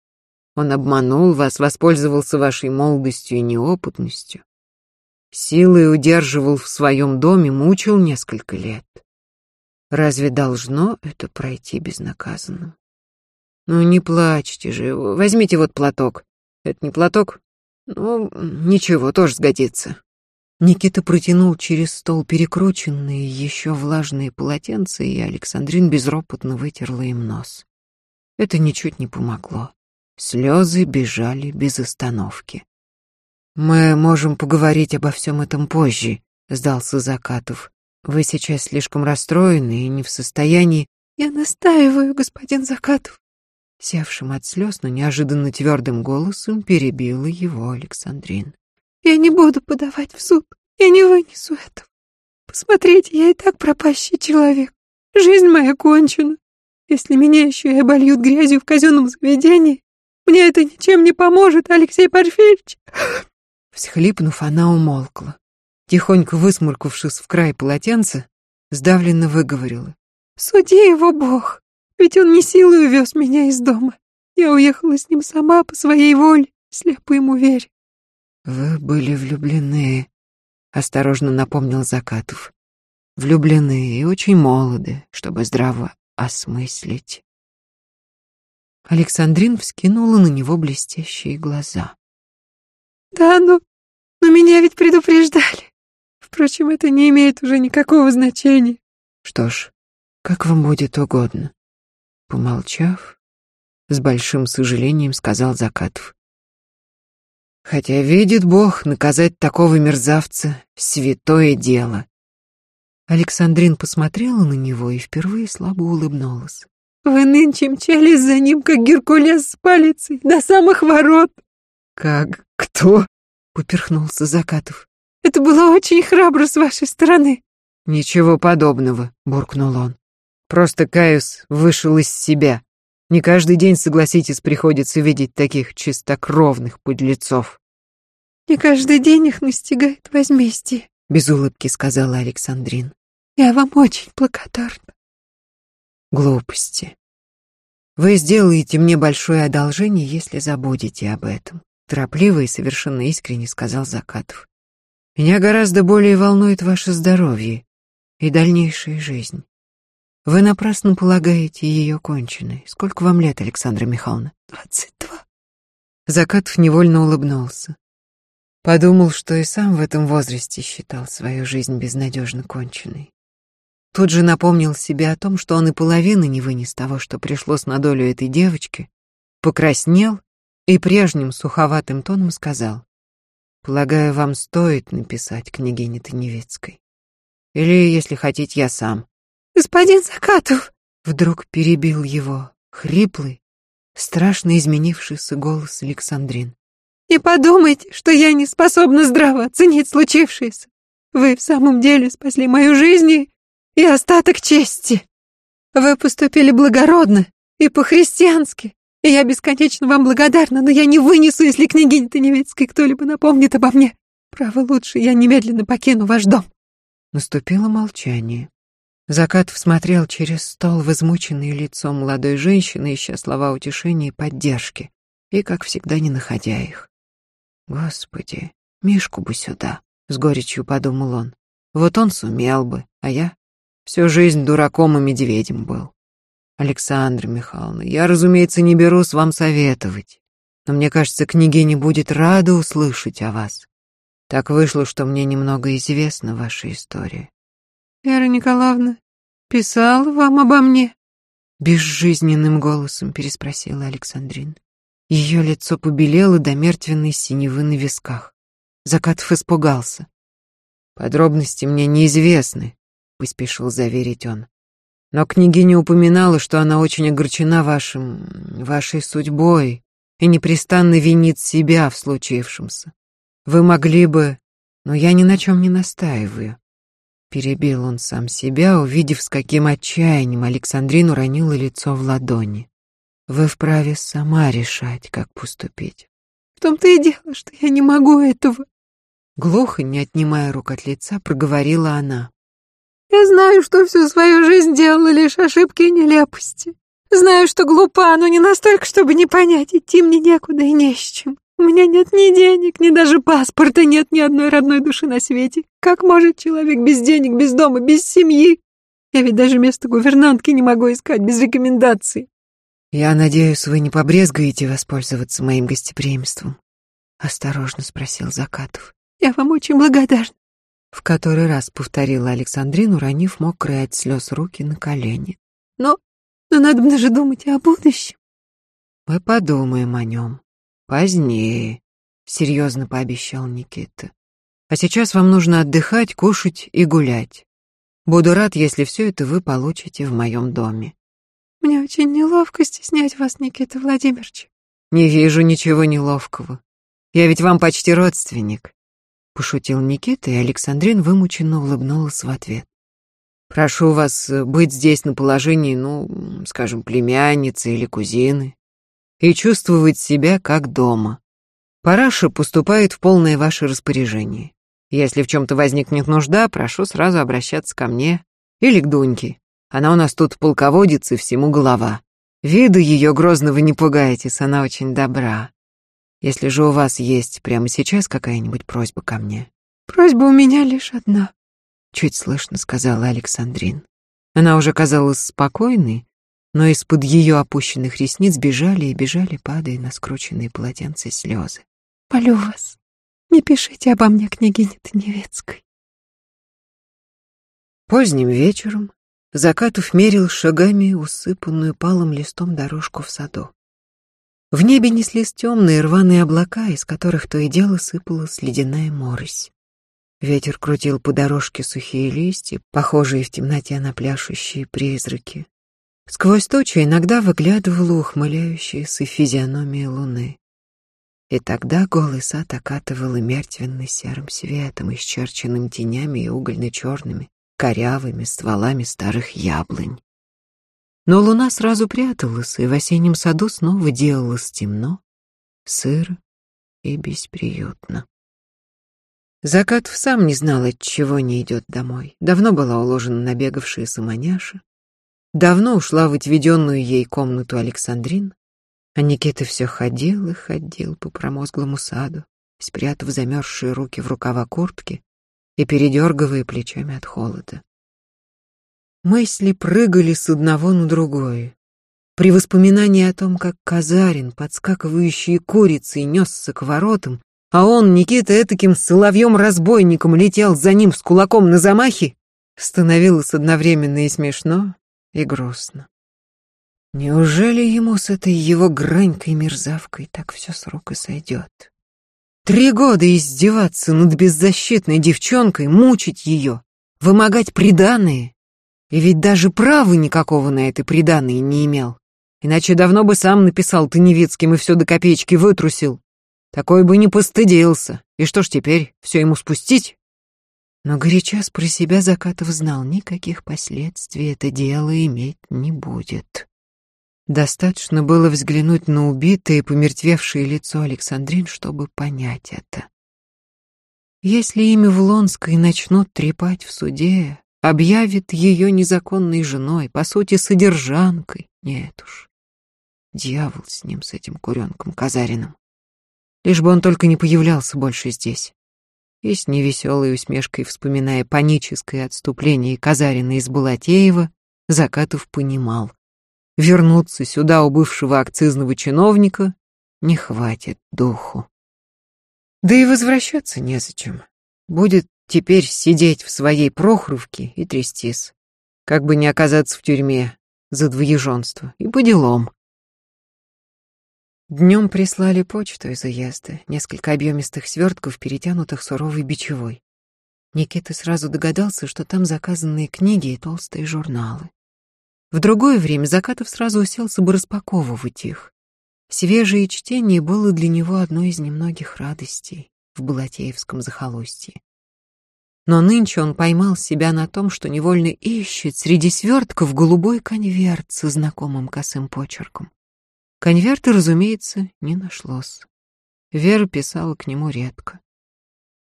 Он обманул вас, воспользовался вашей молодостью и неопытностью. Силой удерживал в своем доме, мучил несколько лет. Разве должно это пройти безнаказанным? Ну, не плачьте же, возьмите вот платок. Это не платок? Ну, ничего, тоже сгодится. Никита протянул через стол перекрученные еще влажные полотенца, и Александрин безропотно вытерла им нос. Это ничуть не помогло. Слезы бежали без остановки. «Мы можем поговорить обо всем этом позже», — сдался Закатов. «Вы сейчас слишком расстроены и не в состоянии...» «Я настаиваю, господин Закатов». Севшим от слез, но неожиданно твердым голосом перебила его Александрин. Я не буду подавать в суд. Я не вынесу этого. Посмотрите, я и так пропащий человек. Жизнь моя кончена. Если меня еще и обольют грязью в казенном заведении, мне это ничем не поможет, Алексей Порфирьевич. Всхлипнув, она умолкла. Тихонько высморкавшись в край полотенца, сдавленно выговорила. «Суди его Бог, ведь он не силой увез меня из дома. Я уехала с ним сама по своей воле, слепо ему веря. «Вы были влюблены», — осторожно напомнил Закатов. «Влюблены и очень молоды, чтобы здраво осмыслить». Александрин вскинула на него блестящие глаза. «Да, но, но меня ведь предупреждали. Впрочем, это не имеет уже никакого значения». «Что ж, как вам будет угодно». Помолчав, с большим сожалением сказал Закатов. Хотя видит Бог, наказать такого мерзавца — святое дело. Александрин посмотрела на него и впервые слабо улыбнулась. «Вы нынче мчались за ним, как Геркулес с палицей, до самых ворот!» «Как? Кто?» — поперхнулся Закатов. «Это было очень храбро с вашей стороны». «Ничего подобного», — буркнул он. «Просто Каюс вышел из себя. Не каждый день, согласитесь, приходится видеть таких чистокровных подлецов. Не каждый день их настигает возмездие. без улыбки сказала Александрин. Я вам очень благодарна. Глупости. Вы сделаете мне большое одолжение, если забудете об этом, торопливо и совершенно искренне сказал Закатов. Меня гораздо более волнует ваше здоровье и дальнейшая жизнь. Вы напрасно полагаете ее конченной. Сколько вам лет, Александра Михайловна? Двадцать два. Закатов невольно улыбнулся. Подумал, что и сам в этом возрасте считал свою жизнь безнадежно конченной. Тут же напомнил себе о том, что он и половины не вынес того, что пришлось на долю этой девочки, покраснел и прежним суховатым тоном сказал, «Полагаю, вам стоит написать княгине Таневецкой. Или, если хотите, я сам». «Господин Закатов!» Вдруг перебил его хриплый, страшно изменившийся голос Александрин. «Не подумайте, что я не способна здраво оценить случившееся. Вы в самом деле спасли мою жизнь и остаток чести. Вы поступили благородно и по-христиански, и я бесконечно вам благодарна, но я не вынесу, если княгиня Таневицкой кто-либо напомнит обо мне. Право, лучше я немедленно покину ваш дом». Наступило молчание. Закат всмотрел через стол в измученное лицо молодой женщины, ища слова утешения и поддержки, и, как всегда, не находя их. «Господи, Мишку бы сюда», — с горечью подумал он. «Вот он сумел бы, а я Всю жизнь дураком и медведем был. Александра Михайловна, я, разумеется, не берусь вам советовать, но мне кажется, княгиня будет рада услышать о вас. Так вышло, что мне немного известна ваша история. Вера Николаевна писала вам обо мне? Безжизненным голосом переспросила Александрин. Ее лицо побелело до мертвенной синевы на висках. Закатов испугался. Подробности мне неизвестны, поспешил заверить он. Но княгиня упоминала, что она очень огорчена вашим... вашей судьбой и непрестанно винит себя в случившемся. Вы могли бы... Но я ни на чем не настаиваю. Перебил он сам себя, увидев, с каким отчаянием Александрин уронила лицо в ладони. Вы вправе сама решать, как поступить. В том-то и дело, что я не могу этого. Глухо, не отнимая рук от лица, проговорила она. Я знаю, что всю свою жизнь делала лишь ошибки и нелепости. Знаю, что глупа, но не настолько, чтобы не понять, идти мне некуда и не с чем. У меня нет ни денег, ни даже паспорта, нет ни одной родной души на свете. Как может человек без денег, без дома, без семьи? Я ведь даже место гувернантки не могу искать без рекомендаций. Я надеюсь, вы не побрезгуете воспользоваться моим гостеприимством? Осторожно спросил Закатов. Я вам очень благодарна. В который раз повторила Александрин, уронив мокрые от слез руки на колени. Но, но надо даже думать о будущем. Мы подумаем о нем. Позднее, серьезно пообещал Никита. А сейчас вам нужно отдыхать, кушать и гулять. Буду рад, если все это вы получите в моем доме. Мне очень неловко стеснять вас, Никита Владимирович. Не вижу ничего неловкого. Я ведь вам почти родственник. Пошутил Никита, и Александрин вымученно улыбнулась в ответ. «Прошу вас э, быть здесь на положении, ну, скажем, племянницы или кузины, и чувствовать себя как дома. Параша поступает в полное ваше распоряжение. Если в чем-то возникнет нужда, прошу сразу обращаться ко мне или к Дуньке. Она у нас тут полководец и всему голова. Виду ее грозного не пугайтесь, она очень добра. Если же у вас есть прямо сейчас какая-нибудь просьба ко мне? Просьба у меня лишь одна, чуть слышно сказала Александрин. Она уже казалась спокойной, но из-под ее опущенных ресниц бежали и бежали, падая на скрученные полотенца слезы. Молю вас, не пишите обо мне княгине Таневецкой. Поздним вечером Закатов мерил шагами усыпанную палым листом дорожку в саду. В небе неслись темные рваные облака, из которых то и дело сыпалась ледяная морось. Ветер крутил по дорожке сухие листья, похожие в темноте на пляшущие призраки. Сквозь тучи иногда выглядывала ухмыляющаяся физиономия луны. И тогда голый сад окатывал мертвенно-серым светом, исчерченным тенями и угольно-черными, корявыми стволами старых яблонь. Но луна сразу пряталась, и в осеннем саду снова делалось темно, сыро и бесприютно. Закатов сам не знал, от чего не идет домой. Давно была уложена набегавшая самоняша. Давно ушла в отведенную ей комнату Александрин, а Никита все ходил и ходил по промозглому саду, спрятав замерзшие руки в рукава куртки и передергивая плечами от холода. Мысли прыгали с одного на другое. При воспоминании о том, как Казарин, подскакивающий курицей, несся к воротам, а он, Никита, этаким соловьем-разбойником летел за ним с кулаком на замахе, становилось одновременно и смешно, и грустно. Неужели ему с этой его гранькой-мерзавкой так все с рук и сойдет? Три года издеваться над беззащитной девчонкой, мучить ее, вымогать приданые. И ведь даже права никакого на это приданые не имел. Иначе давно бы сам написал Таневицким и все до копеечки вытрусил. Такой бы не постыдился. И что ж теперь, все ему спустить? Но горячас про себя Закатов знал, никаких последствий это дело иметь не будет. Достаточно было взглянуть на убитое и помертвевшее лицо Александрин, чтобы понять это. Если имя Влонской начнут трепать в суде, объявит ее незаконной женой, по сути, содержанкой, нет уж. Дьявол с ним, с этим куренком Казариным. Лишь бы он только не появлялся больше здесь. И с невеселой усмешкой, вспоминая паническое отступление Казарина из Балатеева, Закатов понимал. Вернуться сюда у бывшего акцизного чиновника не хватит духу. Да и возвращаться незачем. Будет теперь сидеть в своей Прохоровке и трястись, как бы не оказаться в тюрьме за двоеженство, и по делам. Днем прислали почту из уезда, несколько объемистых свертков, перетянутых суровой бичевой. Никита сразу догадался, что там заказанные книги и толстые журналы. В другое время Закатов сразу уселся бы распаковывать их. Свежее чтение было для него одной из немногих радостей в Балатеевском захолустье. Но нынче он поймал себя на том, что невольно ищет среди свертков голубой конверт со знакомым косым почерком. Конверта, разумеется, не нашлось. Вера писала к нему редко.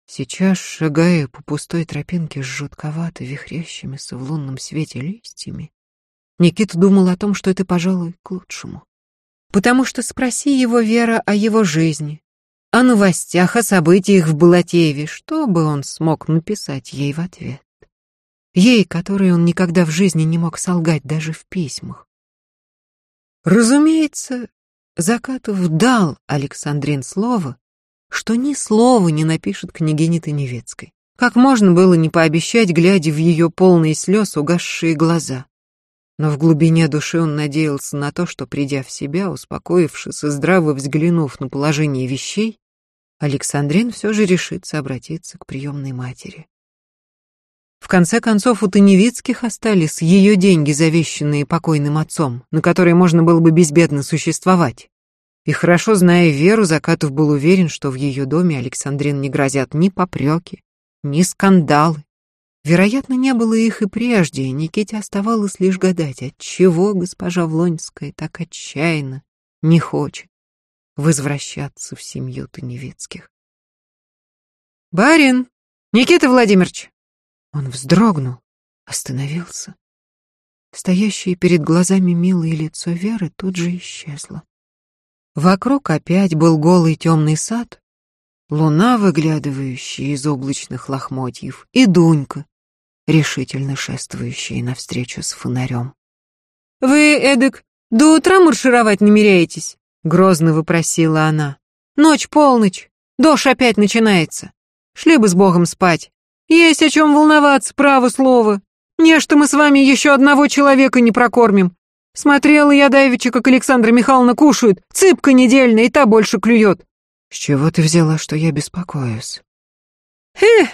Сейчас, шагая по пустой тропинке с жутковато вихрящимися в лунном свете листьями, Никита думал о том, что это, пожалуй, к лучшему. Потому что спроси его Вера о его жизни, о новостях, о событиях в Балатееве, что бы он смог написать ей в ответ? Ей, которой он никогда в жизни не мог солгать даже в письмах. Разумеется, Закатов дал Александрин слово, что ни слова не напишет княгине Таневецкой. Как можно было не пообещать, глядя в ее полные слез угасшие глаза? Но в глубине души он надеялся на то, что, придя в себя, успокоившись и здраво взглянув на положение вещей, Александрин все же решится обратиться к приемной матери. В конце концов, у Таневицких остались ее деньги, завещанные покойным отцом, на которые можно было бы безбедно существовать. И хорошо зная Веру, Закатов был уверен, что в ее доме Александрин не грозят ни попреки, ни скандалы. Вероятно, не было их и прежде, и Никите оставалось лишь гадать, отчего госпожа Влонская так отчаянно не хочет возвращаться в семью Таневицких. «Барин! Никита Владимирович!» Он вздрогнул, остановился. Стоящее перед глазами милое лицо Веры тут же исчезло. Вокруг опять был голый темный сад, луна, выглядывающая из облачных лохмотьев, и Дунька, решительно шествующая навстречу с фонарем. «Вы, эдак, до утра маршировать не меряетесь?» — грозно вопросила она. «Ночь, полночь, дождь опять начинается. Шли бы с Богом спать. Есть о чем волноваться, право слово. Не что мы с вами еще одного человека не прокормим. Смотрела я давеча, как Александра Михайловна кушает. Цыпка недельная, и та больше клюет. С чего ты взяла, что я беспокоюсь? Эх,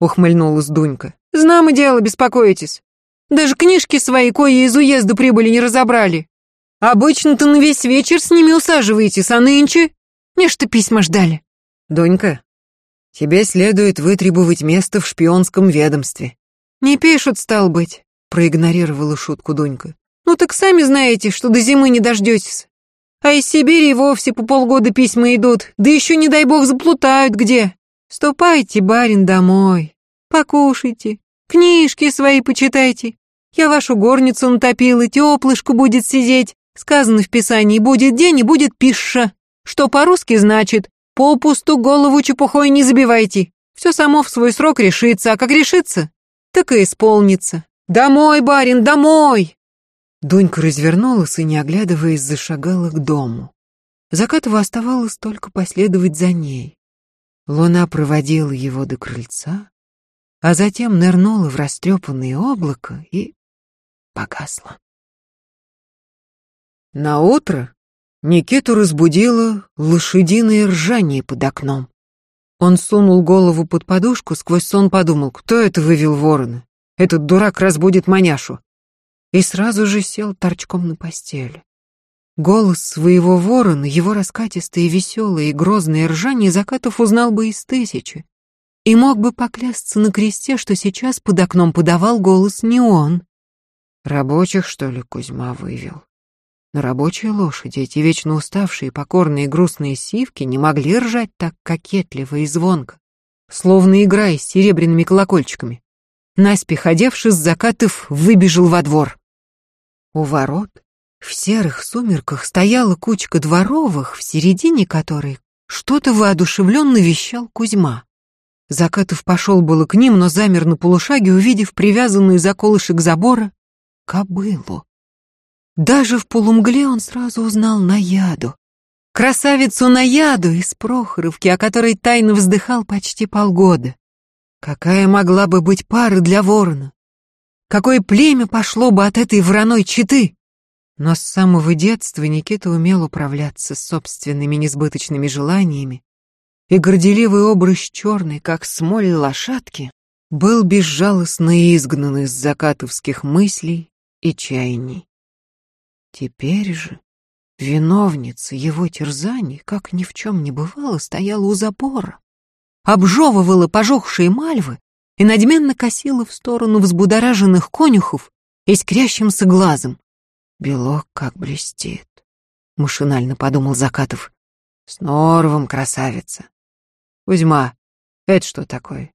ухмыльнулась Дунька. Знамо дело, беспокоитесь. Даже книжки свои, кои из уезда прибыли, не разобрали. Обычно-то на весь вечер с ними усаживаетесь, а нынче... Не что письма ждали. Дунька, Тебе следует вытребовать место в шпионском ведомстве. Не пишут, стал быть, проигнорировала шутку Дунька. Ну так сами знаете, что до зимы не дождетесь. А из Сибири вовсе по полгода письма идут, да еще, не дай бог, заплутают где. Ступайте, барин, домой, покушайте, книжки свои почитайте. Я вашу горницу натопила, теплышку будет сидеть. Сказано в Писании, будет день и будет пища. Что по-русски значит, попусту голову чепухой не забивайте. Все само в свой срок решится, а как решится, так и исполнится. Домой, барин, домой!» Дунька развернулась и, не оглядываясь, зашагала к дому. Закатову оставалось только последовать за ней. Луна проводила его до крыльца, а затем нырнула в растрепанное облако и погасла. На утро Никиту разбудило лошадиное ржание под окном. Он сунул голову под подушку, сквозь сон подумал, кто это вывел ворона? Этот дурак разбудит маняшу. И сразу же сел торчком на постели. Голос своего ворона, его раскатистое, веселое и грозное ржание Закатов узнал бы из тысячи. И мог бы поклясться на кресте, что сейчас под окном подавал голос не он. Рабочих, что ли, Кузьма вывел? На рабочей лошади эти вечно уставшие, покорные, грустные сивки не могли ржать так кокетливо и звонко, словно играя с серебряными колокольчиками. Наспех одевшись, Закатов выбежал во двор. У ворот в серых сумерках стояла кучка дворовых, в середине которой что-то воодушевленно вещал Кузьма. Закатов пошел было к ним, но замер на полушаге, увидев привязанную за колышек забора кобылу. Даже в полумгле он сразу узнал Наяду. Красавицу Наяду из Прохоровки, о которой тайно вздыхал почти полгода. Какая могла бы быть пара для ворона? Какое племя пошло бы от этой вороной четы? Но с самого детства Никита умел управляться собственными несбыточными желаниями, и горделивый образ черный, как смоль лошадки, был безжалостно изгнан из закатовских мыслей и чаяний. Теперь же виновница его терзаний, как ни в чем не бывало, стояла у забора, обжевывала пожухшие мальвы и надменно косила в сторону взбудораженных конюхов искрящимся глазом. «Белок как блестит», — машинально подумал Закатов. «С норовом, красавица!» «Кузьма, это что такое?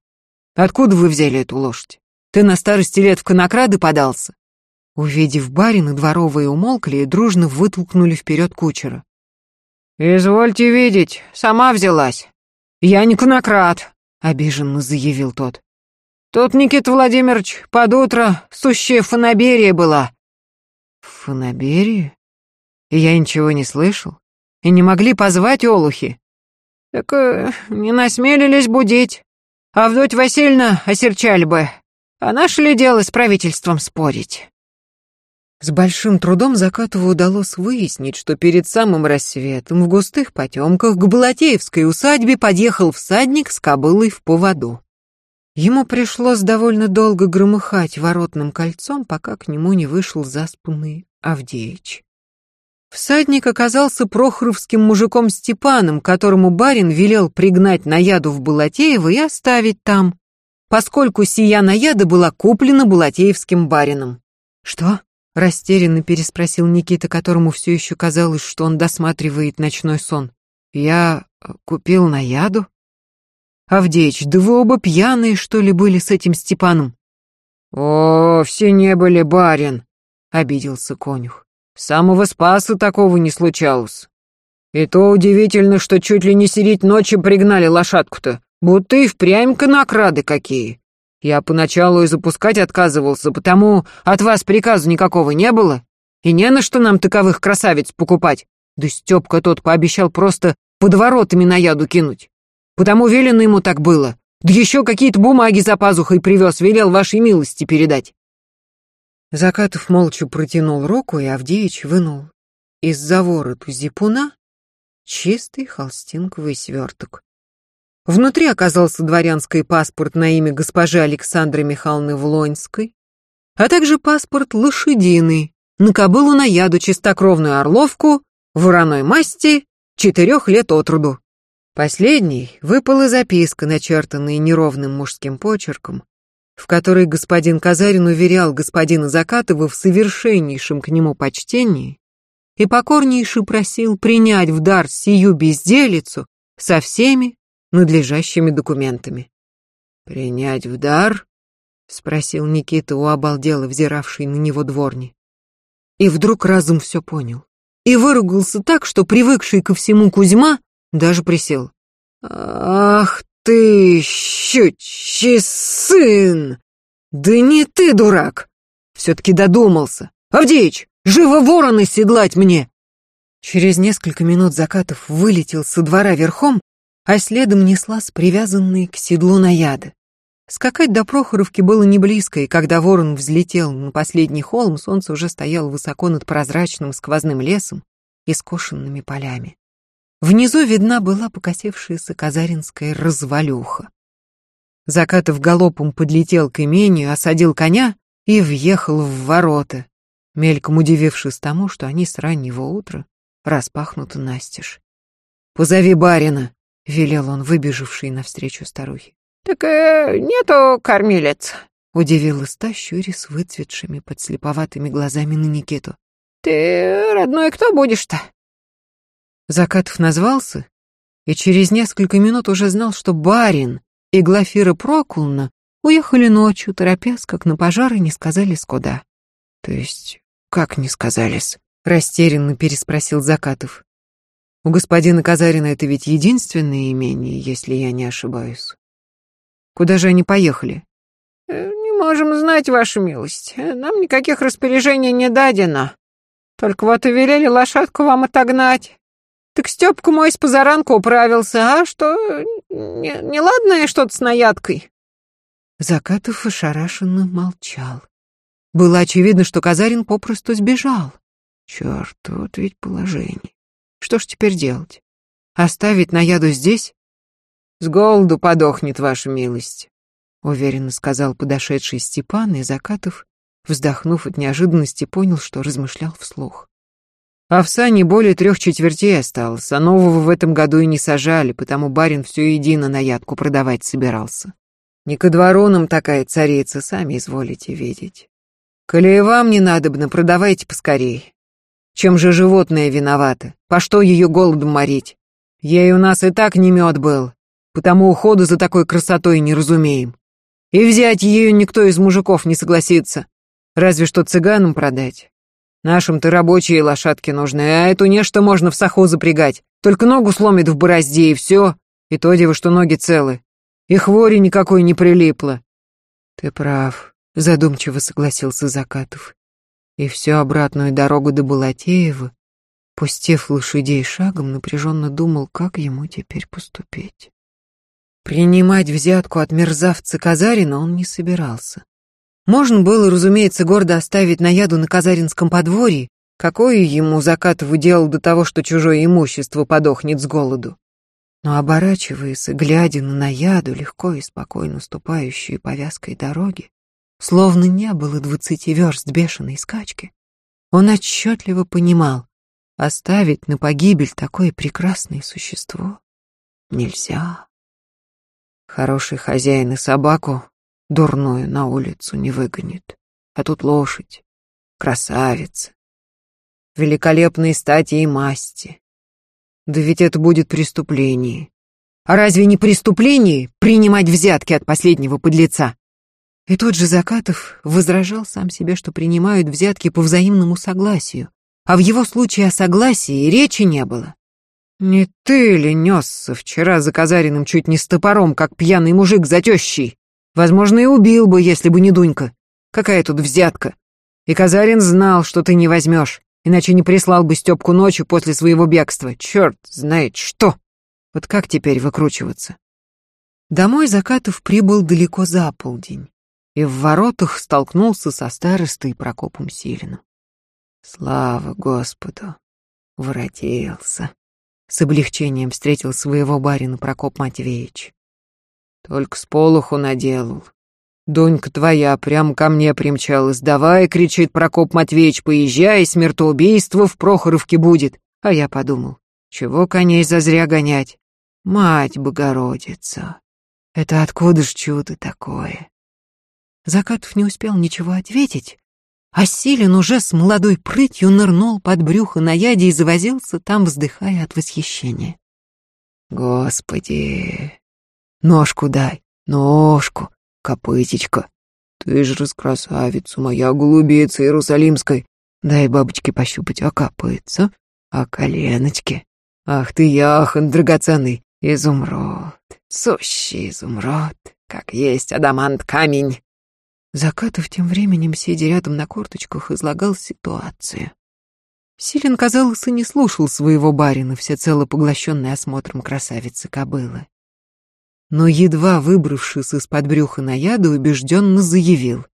Откуда вы взяли эту лошадь? Ты на старости лет в конокрады подался?» Увидев барина, дворовые умолкли и дружно вытолкнули вперед кучера. «Извольте видеть, сама взялась. Я не конократ», — обиженно заявил тот. «Тут, Никита Владимирович, под утро сущая фанаберия была». «Фанаберия? Я ничего не слышал. И не могли позвать олухи?» «Так э, не насмелились будить. Авдоть Васильевна осерчали бы. А наше ли дело с правительством спорить?» С большим трудом Закатову удалось выяснить, что перед самым рассветом в густых потемках к Балатеевской усадьбе подъехал всадник с кобылой в поводу. Ему пришлось довольно долго громыхать воротным кольцом, пока к нему не вышел заспанный Авдеич. Всадник оказался прохоровским мужиком Степаном, которому барин велел пригнать наяду в Балатеево и оставить там, поскольку сия наяда была куплена балатеевским барином. «Что?» Растерянно переспросил Никита, которому все еще казалось, что он досматривает ночной сон. «Я э, купил на яду?» «Авдеич, да вы оба пьяные, что ли, были с этим Степаном?» «О, все не были, барин», — обиделся конюх. «Самого спаса такого не случалось. И то удивительно, что чуть ли не сидеть ночи пригнали лошадку-то, будто и впрямь конокрады какие. Я поначалу и запускать отказывался, потому от вас приказа никакого не было, и не на что нам таковых красавиц покупать. Да Степка тот пообещал просто под воротами на яду кинуть. Потому велено ему так было. Да еще какие-то бумаги за пазухой привез, велел вашей милости передать. Закатов молча протянул руку, и Авдеич вынул из-за вороту зипуна чистый холстинковый сверток. Внутри оказался дворянский паспорт на имя госпожи Александры Михайловны Влонской, а также паспорт лошадиный на кобылу на яду чистокровную орловку, вороной масти, четырех лет от роду. Последней выпала записка, начертанная неровным мужским почерком, в которой господин Казарин уверял господина Закатова в совершеннейшем к нему почтении и покорнейше просил принять в дар сию безделицу со всеми надлежащими документами. «Принять в дар?» — спросил Никита у обалдела, взиравший на него дворни. И вдруг разум все понял. И выругался так, что привыкший ко всему Кузьма даже присел. «Ах ты, щучий сын! Да не ты, дурак! Все-таки додумался! Авдеич, живо ворона седлать мне!» Через несколько минут Закатов вылетел со двора верхом, а следом неслась привязанные к седлу наяды. Скакать до Прохоровки было не близко, и когда ворон взлетел на последний холм, солнце уже стояло высоко над прозрачным сквозным лесом и скошенными полями. Внизу видна была покосившаяся казаринская развалюха. Закатов галопом подлетел к имению, осадил коня и въехал в ворота, мельком удивившись тому, что они с раннего утра распахнуты настежь. «Позови барина», — велел он, выбежавший навстречу старухе. «Так э, нету кормилец», — удивилась та, щурясь выцветшими подслеповатыми глазами на Никиту. «Ты, родной, кто будешь-то?» Закатов назвался и через несколько минут уже знал, что барин и Глафира Прокулна уехали ночью, торопясь, как на пожары не сказались куда. То есть, как не сказались? Растерянно переспросил Закатов. У господина Казарина это ведь единственное имение, если я не ошибаюсь. Куда же они поехали? Э, не можем знать, ваша милость. Нам никаких распоряжений не дадено. Только вот и велели лошадку вам отогнать. Так Степка мой с позаранку управился, а что, неладное не что-то с наядкой?» Закатов ошарашенно молчал. Было очевидно, что Казарин попросту сбежал. Черт, вот ведь положение. Что ж теперь делать? Оставить наяду здесь? С голоду подохнет, ваша милость, уверенно сказал подошедший Степан, и Закатов, вздохнув от неожиданности, понял, что размышлял вслух. Овса не более трех четвертей осталось, а нового в этом году и не сажали, потому барин все едино на ядку продавать собирался. Не ко двору нам такая царица, сами изволите видеть. Коли и вам не надобно, продавайте поскорей. Чем же животное виновато? По что ее голодом морить? Ей у нас и так не мед был, потому ухода за такой красотой не разумеем. И взять ее никто из мужиков не согласится, разве что цыганам продать. Нашим-то рабочие лошадки нужны, а эту нечто можно в саху запрягать. Только ногу сломит в борозде, и все. И то дева, что ноги целы. И хвори никакой не прилипло. Ты прав, задумчиво согласился Закатов. И всю обратную дорогу до Балатеева, пустев лошадей шагом, напряженно думал, как ему теперь поступить. Принимать взятку от мерзавца Казарина он не собирался. Можно было, разумеется, гордо оставить наяду на Казаринском подворье, какое ему Закатову делал до того, что чужое имущество подохнет с голоду. Но оборачиваясь и глядя на наяду, легко и спокойно ступающую по вязкой дороге, словно не было двадцати верст бешеной скачки, он отчетливо понимал, оставить на погибель такое прекрасное существо нельзя. Хороший хозяин и собаку дурную на улицу не выгонит. А тут лошадь, красавица, великолепные стати и масти. Да ведь это будет преступление. А разве не преступление принимать взятки от последнего подлеца? И тот же Закатов возражал сам себе, что принимают взятки по взаимному согласию, а в его случае о согласии речи не было. Не ты ли несся вчера за Казариным чуть не с топором, как пьяный мужик за тещей? Возможно, и убил бы, если бы не Дунька. Какая тут взятка? И Казарин знал, что ты не возьмешь, иначе не прислал бы Степку ночью после своего бегства. Черт знает что. Вот как теперь выкручиваться? Домой Закатов прибыл далеко за полдень и в воротах столкнулся со старостой Прокопом Силиным. Слава Господу! Воротился. С облегчением встретил своего барина Прокоп Матвеевич. Только с полуху наделал. Донька твоя прям ко мне примчалась. Давай, кричит Прокоп Матвеевич, поезжай, смертоубийство в Прохоровке будет. А я подумал, чего коней зазря гонять? Мать Богородица, это откуда ж чудо такое? Закатов не успел ничего ответить, а Силин уже с молодой прытью нырнул под брюхо на яде и завозился там, вздыхая от восхищения. Господи, Ножку дай, ножку, копытечко. Ты ж раскрасавица моя, голубица Иерусалимской. Дай бабочке пощупать, а копытца, а коленочки. Ах ты, яхан драгоценный, изумруд, сущий изумруд, как есть адамант камень. Закатов тем временем, сидя рядом на корточках, излагал ситуацию. Силен, казалось, и не слушал своего барина, всецело поглощенный осмотром красавицы кобылы. Но, едва выбравшись из-под брюха на яду, убежденно заявил.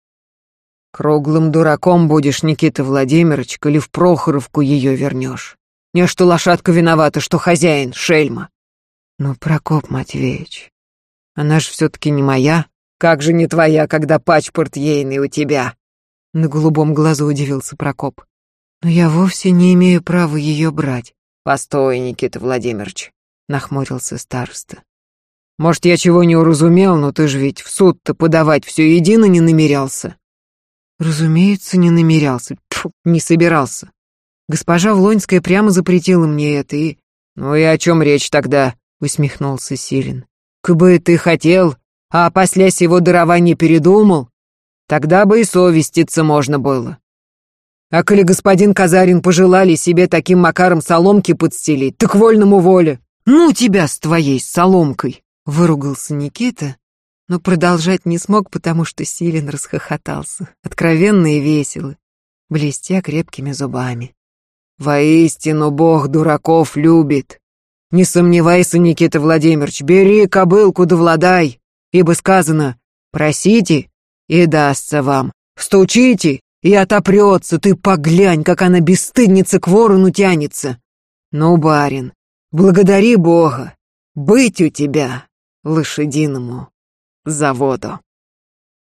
«Круглым дураком будешь, Никита Владимирович, коли в Прохоровку ее вернешь. Не что лошадка виновата, что хозяин, шельма». «Но, Прокоп Матвеевич, она ж все-таки не моя. Как же не твоя, когда пачпорт ейный у тебя?» На голубом глазу удивился Прокоп. Но я вовсе не имею права ее брать. Постой, Никита Владимирович, нахмурился староста. Может, я чего не уразумел, но ты же ведь в суд-то подавать все едино не намерялся. Разумеется, не намерялся. Тьфу, не собирался. Госпожа Влонская прямо запретила мне это и... Ну и о чем речь тогда? Усмехнулся Силин. Кабы ты хотел, а после сего дарования передумал, тогда бы и совеститься можно было. А коли господин Казарин пожелали себе таким макаром соломки подстелить, так вольному воле. Ну тебя с твоей соломкой!» Выругался Никита, но продолжать не смог, потому что Силин расхохотался, откровенно и весело, блестя крепкими зубами. «Воистину Бог дураков любит. Не сомневайся, Никита Владимирович, бери кобылку да владай, ибо сказано, просите, и дастся вам, стучите, и отопрется, ты поглянь, как она бесстыдница к ворону тянется. Ну, барин, благодари Бога, быть у тебя лошадиному заводу.